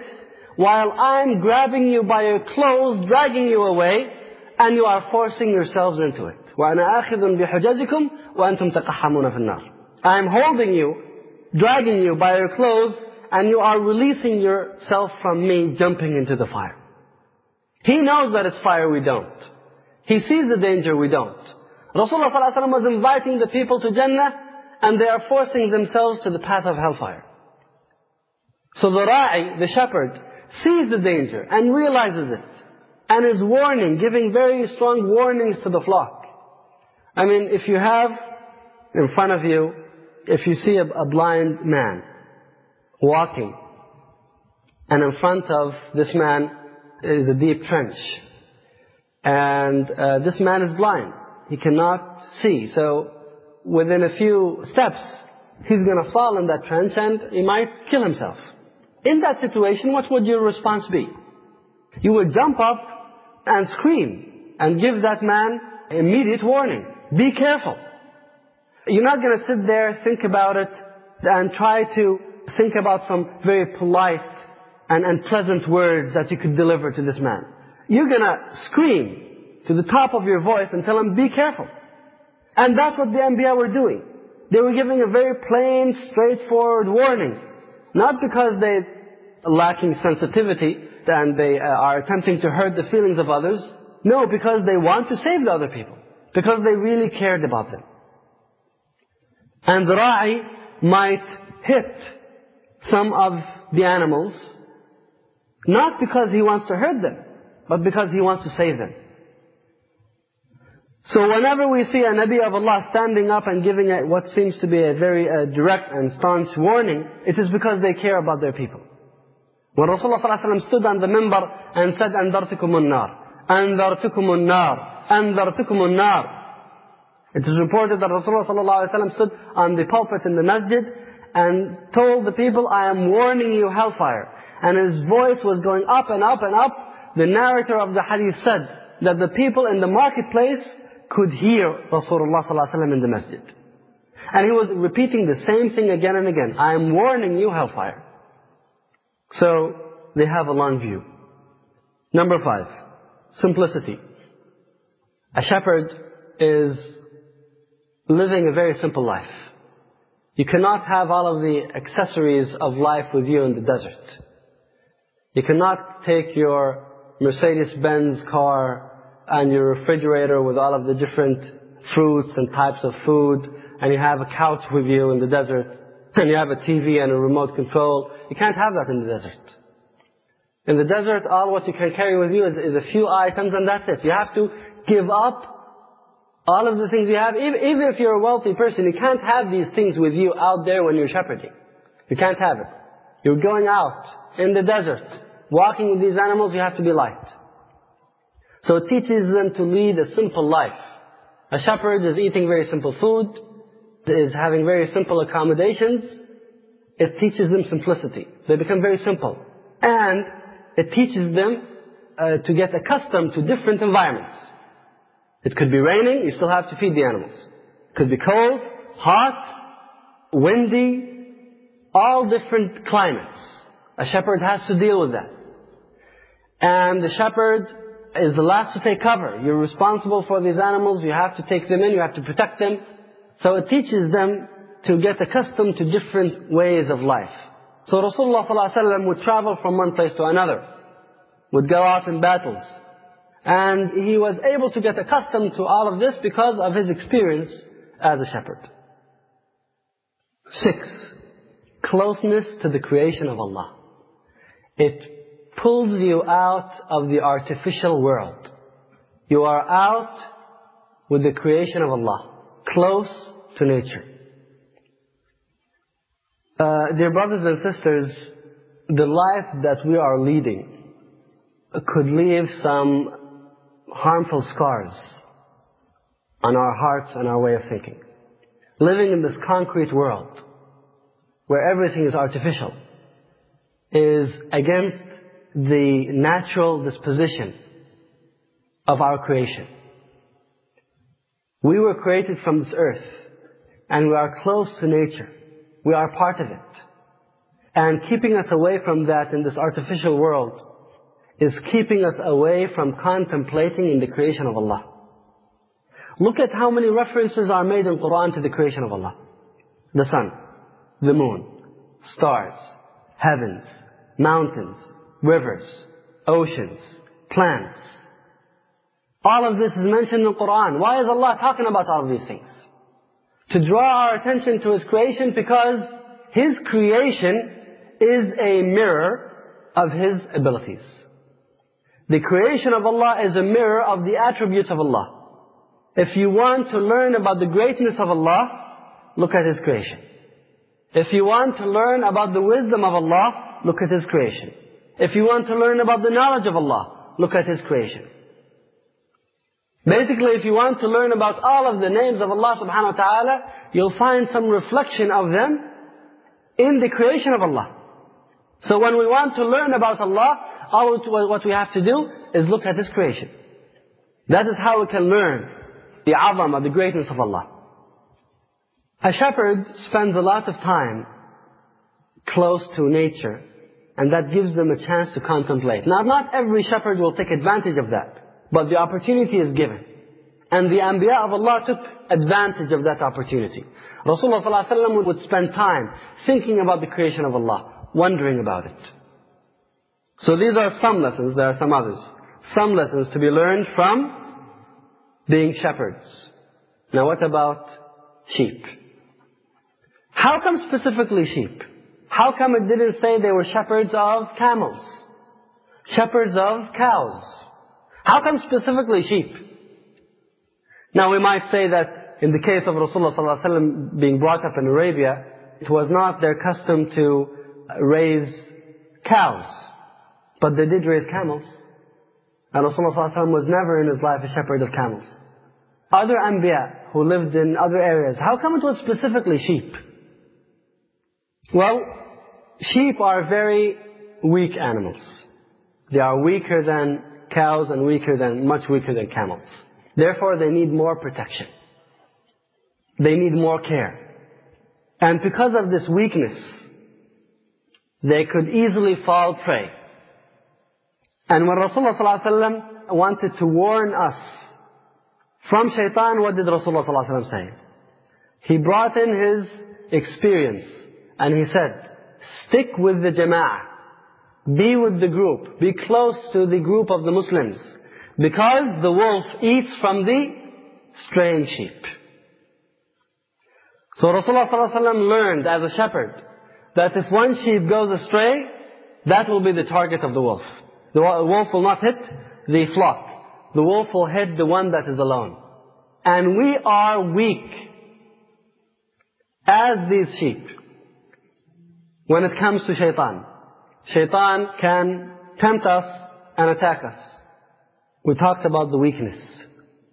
while I'm grabbing you by your clothes, dragging you away, and you are forcing yourselves into it. وَأَنَا آخِذٌ بِحُجَجِكُمْ وَأَنْتُمْ تَقَحَّمُونَ فِي النَّارِ I'm holding you, dragging you by your clothes, and you are releasing yourself from me, jumping into the fire. He knows that it's fire, we don't. He sees the danger, we don't. Rasulullah ﷺ was inviting the people to Jannah, and they are forcing themselves to the path of hellfire. So the ra'i, the shepherd, sees the danger and realizes it and is warning, giving very strong warnings to the flock. I mean, if you have in front of you, if you see a, a blind man walking, and in front of this man is a deep trench, and uh, this man is blind, he cannot see. So within a few steps, he's going to fall in that trench and he might kill himself. In that situation, what would your response be? You would jump up and scream and give that man immediate warning. Be careful. You're not going to sit there, think about it, and try to think about some very polite and, and pleasant words that you could deliver to this man. You're going to scream to the top of your voice and tell him, be careful. And that's what the Anbiya were doing. They were giving a very plain, straightforward warning. Not because they're lacking sensitivity and they uh, are attempting to hurt the feelings of others. No, because they want to save the other people. Because they really cared about them. And the ra'i might hit some of the animals, not because he wants to hurt them, but because he wants to save them. So whenever we see a Nabi of Allah standing up and giving a, what seems to be a very uh, direct and staunch warning, it is because they care about their people. When Rasulullah ﷺ stood on the minbar and said, Andartikumun nar, Andartikumun andar Andartikumun nar. It is reported that Rasulullah ﷺ stood on the pulpit in the masjid and told the people, I am warning you hellfire. And his voice was going up and up and up. The narrator of the hadith said that the people in the marketplace could hear Rasulullah ﷺ in the masjid. And he was repeating the same thing again and again. I am warning you hellfire. So they have a long view. Number five, simplicity. A shepherd is living a very simple life. You cannot have all of the accessories of life with you in the desert. You cannot take your Mercedes-Benz car and your refrigerator with all of the different fruits and types of food, and you have a couch with you in the desert, and you have a TV and a remote control. You can't have that in the desert. In the desert, all what you can carry with you is, is a few items and that's it. You have to give up all of the things you have. Even, even if you're a wealthy person, you can't have these things with you out there when you're shepherding. You can't have it. You're going out in the desert, walking with these animals, you have to be light. So it teaches them to lead a simple life. A shepherd is eating very simple food, is having very simple accommodations. It teaches them simplicity. They become very simple. And it teaches them uh, to get accustomed to different environments. It could be raining, you still have to feed the animals. It could be cold, hot, windy, all different climates. A shepherd has to deal with that. And the shepherd is the last to take cover. You're responsible for these animals, you have to take them in, you have to protect them. So it teaches them to get accustomed to different ways of life. So Rasulullah ﷺ would travel from one place to another, would go out in battles. And he was able to get accustomed to all of this because of his experience as a shepherd. Six, closeness to the creation of Allah. It pulls you out of the artificial world. You are out with the creation of Allah, close to nature. Uh, dear brothers and sisters, the life that we are leading could leave some harmful scars on our hearts and our way of thinking. Living in this concrete world, where everything is artificial, is against the natural disposition of our creation. We were created from this earth, and we are close to nature. We are part of it. And keeping us away from that in this artificial world is keeping us away from contemplating in the creation of Allah. Look at how many references are made in Quran to the creation of Allah. The sun, the moon, stars, heavens, mountains, rivers, oceans, plants. All of this is mentioned in the Quran. Why is Allah talking about all of these things? to draw our attention to His creation because His creation is a mirror of His abilities. The creation of Allah is a mirror of the attributes of Allah. If you want to learn about the greatness of Allah, look at His creation. If you want to learn about the wisdom of Allah, look at His creation. If you want to learn about the knowledge of Allah, look at His creation. Basically, if you want to learn about all of the names of Allah subhanahu wa ta'ala, you'll find some reflection of them in the creation of Allah. So when we want to learn about Allah, all what we have to do is look at His creation. That is how we can learn the azam, the greatness of Allah. A shepherd spends a lot of time close to nature, and that gives them a chance to contemplate. Now, not every shepherd will take advantage of that. But the opportunity is given. And the Anbiya of Allah took advantage of that opportunity. Rasulullah ﷺ would spend time thinking about the creation of Allah, wondering about it. So these are some lessons, there are some others. Some lessons to be learned from being shepherds. Now what about sheep? How come specifically sheep? How come it didn't say they were shepherds of camels? Shepherds of cows? How come specifically sheep? Now we might say that in the case of Rasulullah ﷺ being brought up in Arabia, it was not their custom to raise cows. But they did raise camels. And Rasulullah ﷺ was never in his life a shepherd of camels. Other Anbiya who lived in other areas, how come it was specifically sheep? Well, sheep are very weak animals. They are weaker than cows and weaker than, much weaker than camels. Therefore, they need more protection. They need more care. And because of this weakness, they could easily fall prey. And when Rasulullah ﷺ wanted to warn us from shaitan, what did Rasulullah ﷺ say? He brought in his experience and he said, stick with the jama'ah. Be with the group. Be close to the group of the Muslims. Because the wolf eats from the straying sheep. So Rasulullah ﷺ learned as a shepherd that if one sheep goes astray, that will be the target of the wolf. The wolf will not hit the flock. The wolf will hit the one that is alone. And we are weak as these sheep when it comes to shaitan. Shaitan can tempt us and attack us. We talked about the weakness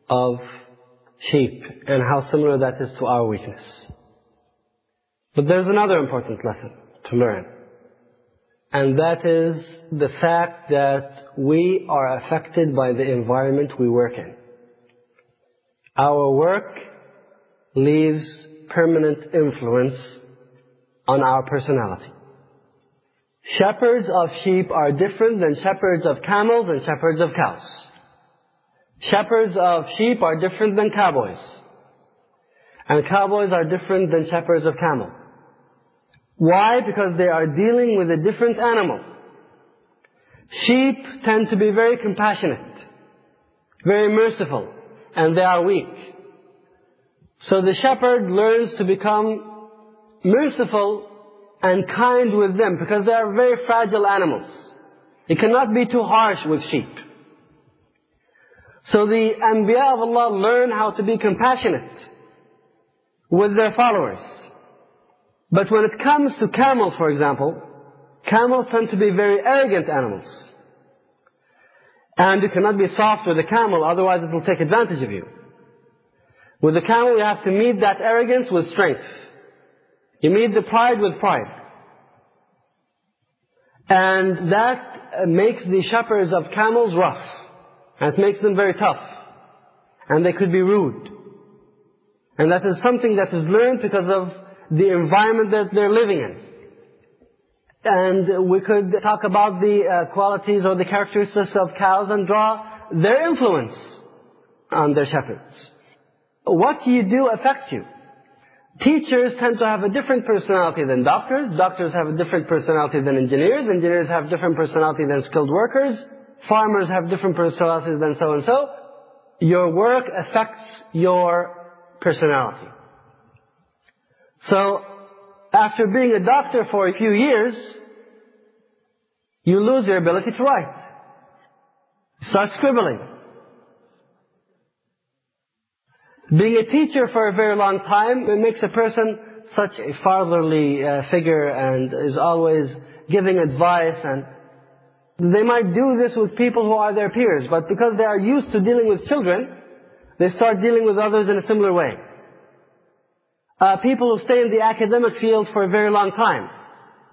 of sheep and how similar that is to our weakness. But there's another important lesson to learn. And that is the fact that we are affected by the environment we work in. Our work leaves permanent influence on our personality. Shepherds of sheep are different than shepherds of camels and shepherds of cows. Shepherds of sheep are different than cowboys. And cowboys are different than shepherds of camel. Why? Because they are dealing with a different animal. Sheep tend to be very compassionate, very merciful, and they are weak. So the shepherd learns to become merciful and kind with them because they are very fragile animals. He cannot be too harsh with sheep. So the Anbiya of Allah learn how to be compassionate with their followers. But when it comes to camels, for example, camels tend to be very arrogant animals. And you cannot be soft with a camel, otherwise it will take advantage of you. With the camel, you have to meet that arrogance with strength. You meet the pride with pride. And that makes the shepherds of camels rough. And it makes them very tough. And they could be rude. And that is something that is learned because of the environment that they're living in. And we could talk about the uh, qualities or the characteristics of cows and draw their influence on their shepherds. What you do affects you. Teachers tend to have a different personality than doctors. Doctors have a different personality than engineers. Engineers have different personality than skilled workers. Farmers have different personalities than so and so. Your work affects your personality. So, after being a doctor for a few years, you lose your ability to write. start scribbling. Being a teacher for a very long time, it makes a person such a fatherly uh, figure and is always giving advice and they might do this with people who are their peers, but because they are used to dealing with children, they start dealing with others in a similar way. Uh, people who stay in the academic field for a very long time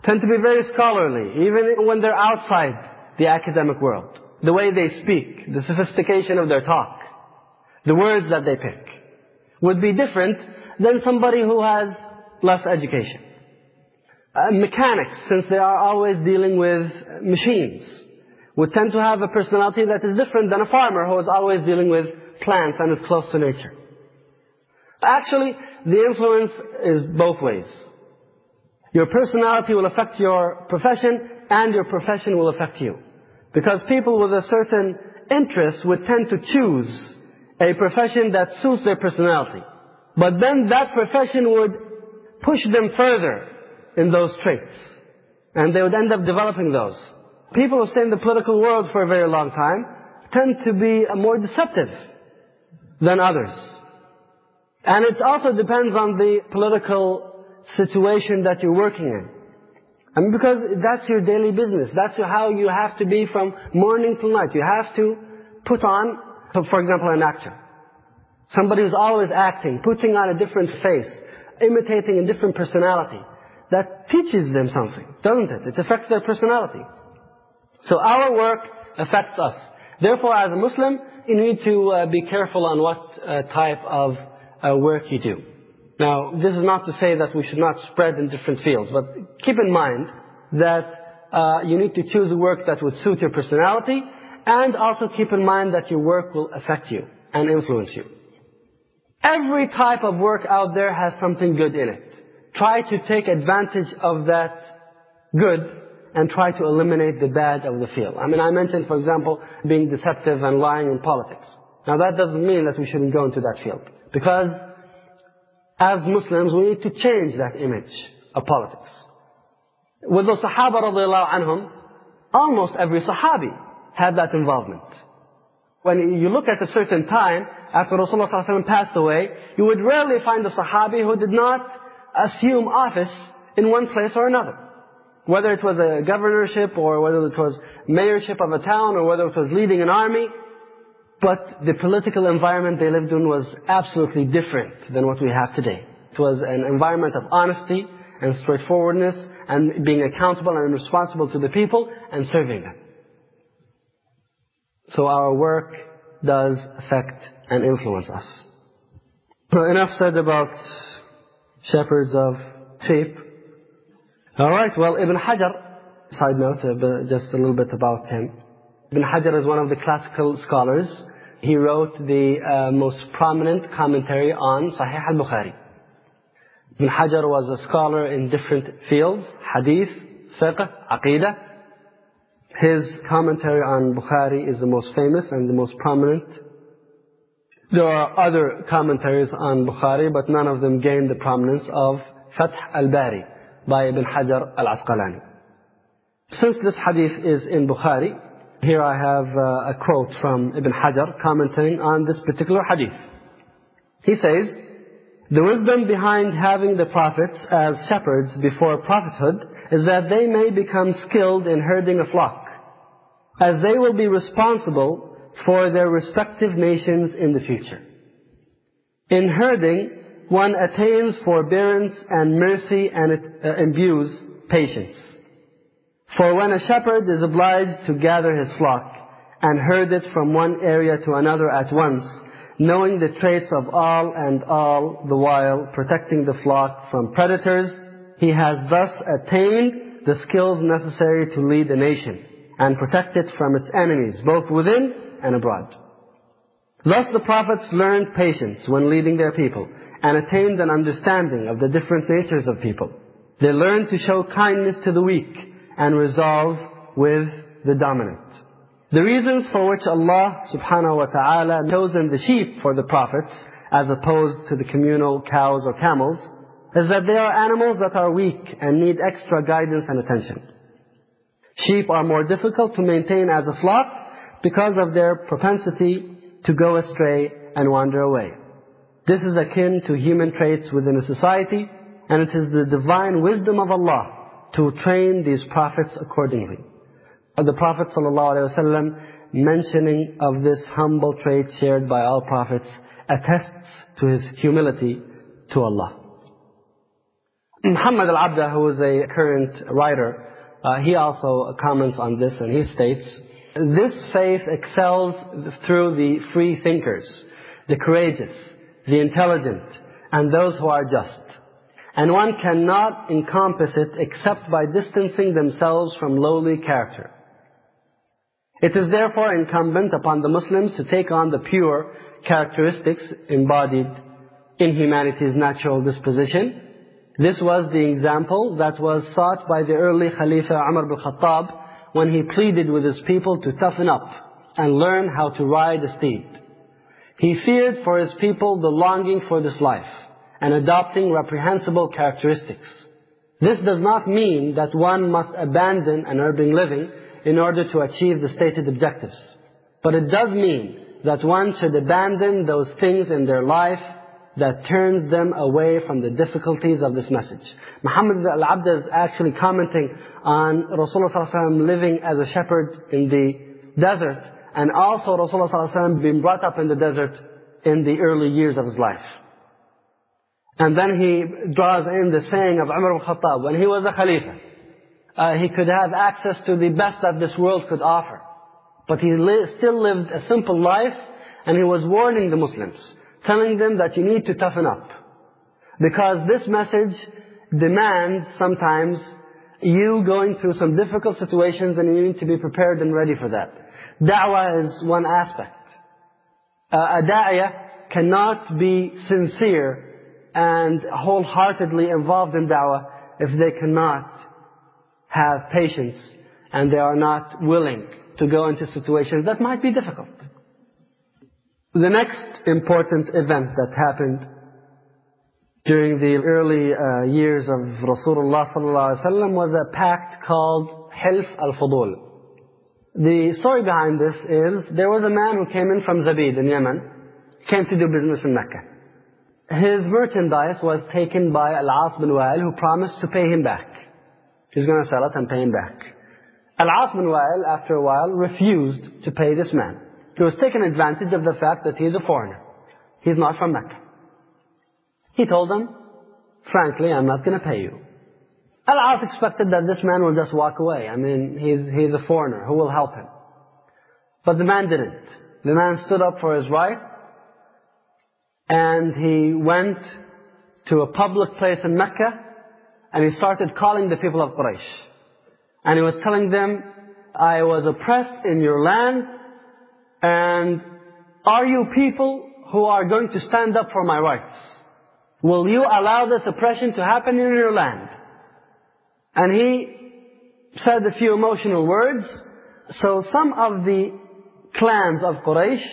tend to be very scholarly, even when they're outside the academic world. The way they speak, the sophistication of their talk, the words that they pick would be different than somebody who has less education. Uh, mechanics, since they are always dealing with machines, would tend to have a personality that is different than a farmer who is always dealing with plants and is close to nature. Actually, the influence is both ways. Your personality will affect your profession and your profession will affect you. Because people with a certain interest would tend to choose a profession that suits their personality. But then that profession would push them further in those traits. And they would end up developing those. People who stay in the political world for a very long time tend to be more deceptive than others. And it also depends on the political situation that you're working in. Mean, because that's your daily business. That's how you have to be from morning till night. You have to put on so for example, an actor. Somebody who's always acting, putting on a different face, imitating a different personality. That teaches them something, doesn't it? It affects their personality. So our work affects us. Therefore, as a Muslim, you need to uh, be careful on what uh, type of uh, work you do. Now, this is not to say that we should not spread in different fields, but keep in mind that uh, you need to choose a work that would suit your personality and also keep in mind that your work will affect you and influence you. Every type of work out there has something good in it. Try to take advantage of that good and try to eliminate the bad of the field. I mean, I mentioned, for example, being deceptive and lying in politics. Now that doesn't mean that we shouldn't go into that field. Because as Muslims, we need to change that image of politics. With the Sahaba radiallahu anhum, almost every Sahabi had that involvement. When you look at a certain time, after Rasulullah passed away, you would rarely find a Sahabi who did not assume office in one place or another. Whether it was a governorship or whether it was mayorship of a town or whether it was leading an army, but the political environment they lived in was absolutely different than what we have today. It was an environment of honesty and straightforwardness and being accountable and responsible to the people and serving them. So our work does affect and influence us. So enough said about shepherds of sheep. Alright, well Ibn Hajar, side note, uh, just a little bit about him. Ibn Hajar is one of the classical scholars. He wrote the uh, most prominent commentary on Sahih al-Bukhari. Ibn Hajar was a scholar in different fields, hadith, fiqh, aqidah. His commentary on Bukhari is the most famous and the most prominent. There are other commentaries on Bukhari, but none of them gain the prominence of Fath al-Bari by Ibn Hajar al-Asqalani. Since this hadith is in Bukhari, here I have uh, a quote from Ibn Hajar commenting on this particular hadith. He says, The wisdom behind having the prophets as shepherds before prophethood is that they may become skilled in herding a flock, as they will be responsible for their respective nations in the future. In herding, one attains forbearance and mercy and it uh, imbues patience. For when a shepherd is obliged to gather his flock and herd it from one area to another at once, knowing the traits of all and all the while protecting the flock from predators, he has thus attained the skills necessary to lead a nation and protect it from its enemies, both within and abroad. Thus the prophets learned patience when leading their people and attained an understanding of the different natures of people. They learned to show kindness to the weak and resolve with the dominant. The reasons for which Allah subhanahu wa ta'ala chosen the sheep for the prophets as opposed to the communal cows or camels is that they are animals that are weak and need extra guidance and attention. Sheep are more difficult to maintain as a flock because of their propensity to go astray and wander away. This is akin to human traits within a society and it is the divine wisdom of Allah to train these prophets accordingly. The Prophet ﷺ mentioning of this humble trait shared by all prophets attests to his humility to Allah. Muhammad al-Abda, who is a current writer, Uh, he also comments on this and he states, this faith excels through the free thinkers, the courageous, the intelligent, and those who are just and one cannot encompass it except by distancing themselves from lowly character. It is therefore incumbent upon the Muslims to take on the pure characteristics embodied in humanity's natural disposition. This was the example that was sought by the early Khalifa Umar bin Khattab when he pleaded with his people to toughen up and learn how to ride a steed. He feared for his people the longing for this life and adopting reprehensible characteristics. This does not mean that one must abandon an urban living in order to achieve the stated objectives. But it does mean that one should abandon those things in their life that turns them away from the difficulties of this message. Muhammad al-Abd is actually commenting on Rasulullah living as a shepherd in the desert and also Rasulullah being brought up in the desert in the early years of his life. And then he draws in the saying of Umar ibn Khattab, when he was a Khalifa, uh, he could have access to the best that this world could offer. But he li still lived a simple life, and he was warning the Muslims, telling them that you need to toughen up. Because this message demands sometimes you going through some difficult situations and you need to be prepared and ready for that. Da'wah is one aspect. Uh, a da'iyah cannot be sincere and wholeheartedly involved in da'wah if they cannot have patience and they are not willing to go into situations that might be difficult. The next important event that happened during the early uh, years of Rasulullah sallallahu was a pact called Hilf al-Fudul. The story behind this is there was a man who came in from Zabid in Yemen, came to do business in Mecca. His merchandise was taken by Al-As bin Wa'il who promised to pay him back. He's going to sell it and pay him back. Al-As bin Wa'il, after a while, refused to pay this man. He was taking advantage of the fact that he's a foreigner. He's not from Mecca. He told them, frankly, I'm not going to pay you. Al-As expected that this man will just walk away. I mean, he's, he's a foreigner. Who will help him? But the man didn't. The man stood up for his right and he went to a public place in Mecca and he started calling the people of Quraysh. And he was telling them, I was oppressed in your land and are you people who are going to stand up for my rights? Will you allow this oppression to happen in your land? And he said a few emotional words. So some of the clans of Quraysh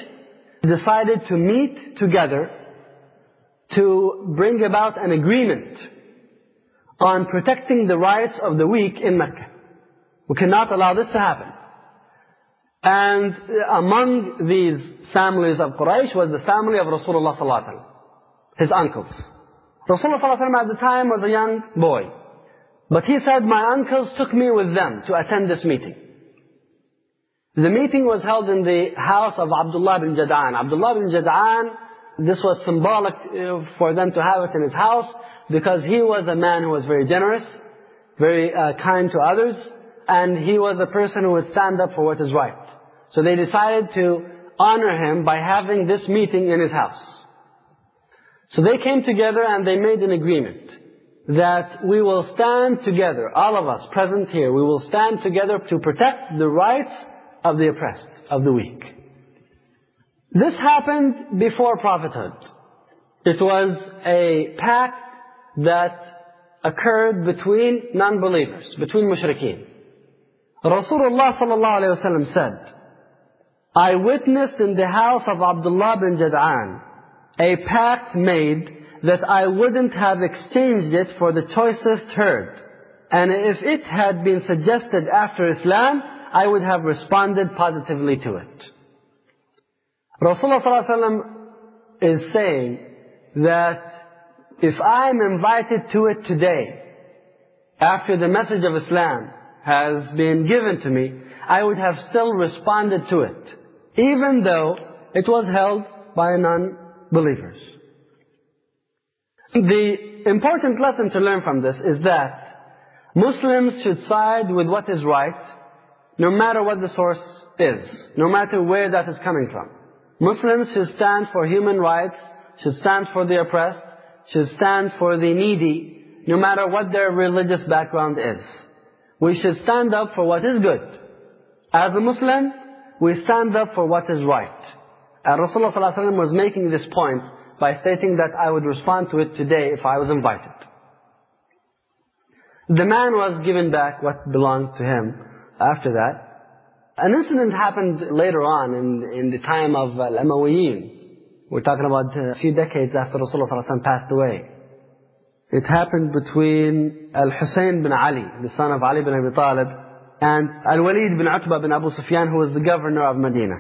decided to meet together to bring about an agreement on protecting the rights of the weak in Mecca. We cannot allow this to happen. And among these families of Quraysh was the family of Rasulullah sallallahu his uncles. Rasulullah ﷺ at the time was a young boy. But he said, my uncles took me with them to attend this meeting. The meeting was held in the house of Abdullah bin Jada'an. Abdullah bin Jada'an, this was symbolic uh, for them to have it in his house because he was a man who was very generous, very uh, kind to others, and he was a person who would stand up for what is right. So they decided to honor him by having this meeting in his house. So they came together and they made an agreement that we will stand together, all of us present here, we will stand together to protect the rights of the oppressed, of the weak. This happened before prophethood. It was a pact that occurred between non-believers, between mushrikeen. Rasulullah sallallahu alayhi wa said, I witnessed in the house of Abdullah bin Jad'an a pact made that I wouldn't have exchanged it for the choicest herd. And if it had been suggested after Islam, I would have responded positively to it. Rasulullah ﷺ is saying that if I'm invited to it today, after the message of Islam has been given to me, I would have still responded to it, even though it was held by non believers. The important lesson to learn from this is that Muslims should side with what is right, no matter what the source is, no matter where that is coming from. Muslims should stand for human rights, should stand for the oppressed, should stand for the needy, no matter what their religious background is. We should stand up for what is good. As a Muslim, we stand up for what is right. And Rasulullah ﷺ was making this point by stating that I would respond to it today if I was invited. The man was given back what belonged to him after that. An incident happened later on in, in the time of Al-Amawiyin. We're talking about a few decades after Rasulullah ﷺ passed away. It happened between Al-Hussein bin Ali, the son of Ali bin Abi Talib, and Al-Walid bin Utbah bin Abu Sufyan, who was the governor of Medina.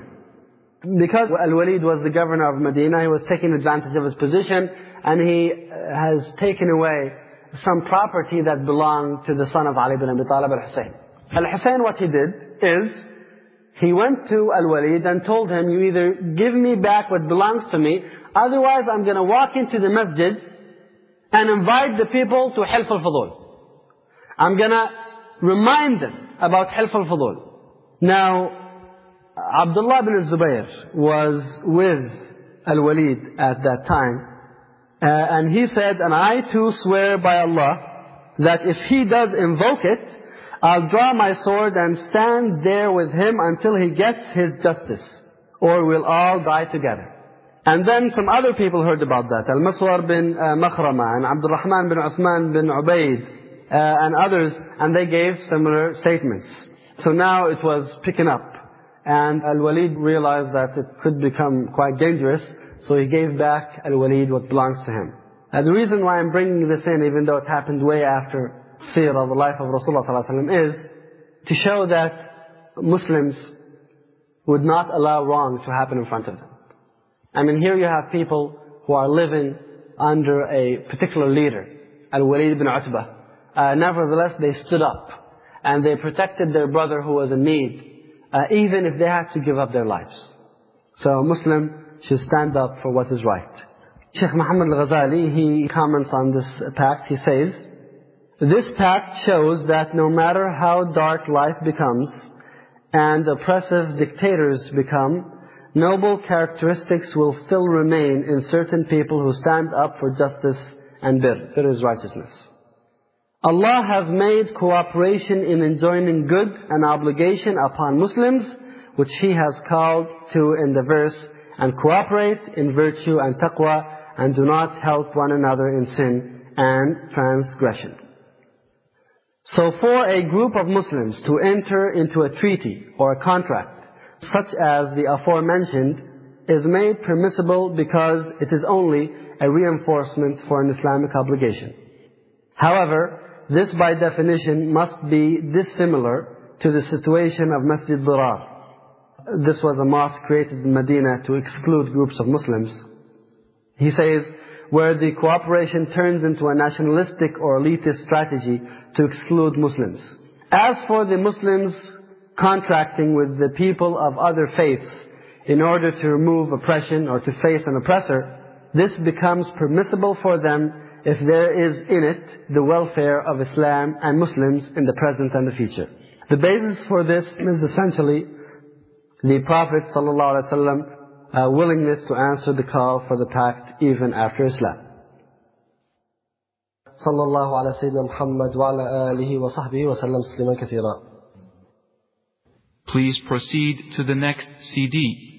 Because Al-Walid was the governor of Medina, he was taking advantage of his position and he uh, has taken away some property that belonged to the son of Ali bin Abi Talib al-Hussein. Al-Hussein, what he did is, he went to Al-Walid and told him, you either give me back what belongs to me, otherwise I'm going to walk into the masjid and invite the people to Hilf al-Fudul. I'm going to remind them about Hilf al-Fudul. Now, Abdullah bin Zubayr was with Al-Walid at that time. Uh, and he said, and I too swear by Allah that if he does invoke it, I'll draw my sword and stand there with him until he gets his justice, or we'll all die together. And then some other people heard about that. Al-Maswar bin uh, Makhrama and Abdul Rahman bin Uthman bin Ubaid uh, and others, and they gave similar statements. So now it was picking up. And Al-Walid realized that it could become quite dangerous, so he gave back Al-Walid what belongs to him. And the reason why I'm bringing this in, even though it happened way after seerah, the life of Rasulullah ﷺ, is to show that Muslims would not allow wrong to happen in front of them. I mean, here you have people who are living under a particular leader, Al-Walid ibn Utbah. Uh, nevertheless, they stood up and they protected their brother who was in need, uh, even if they had to give up their lives. So a Muslim should stand up for what is right. Sheikh Muhammad al-Ghazali, he comments on this pact, he says, this pact shows that no matter how dark life becomes and oppressive dictators become, noble characteristics will still remain in certain people who stand up for justice and bir. Bir is righteousness. Allah has made cooperation in enjoining good an obligation upon Muslims, which He has called to in the verse, and cooperate in virtue and taqwa, and do not help one another in sin and transgression. So for a group of Muslims to enter into a treaty or a contract, such as the aforementioned, is made permissible because it is only a reinforcement for an Islamic obligation. However, this by definition must be dissimilar to the situation of Masjid Dirar. This was a mosque created in Medina to exclude groups of Muslims. He says, where the cooperation turns into a nationalistic or elitist strategy to exclude Muslims. As for the Muslims contracting with the people of other faiths in order to remove oppression or to face an oppressor, this becomes permissible for them if there is in it the welfare of Islam and Muslims in the present and the future. The basis for this is essentially the Prophet ﷺ uh, willingness to answer the call for the pact even after Islam. صلى الله على سيدنا محمد وعلى آله وصحبه وسلم تسليما كثيرا Please proceed to the next CD.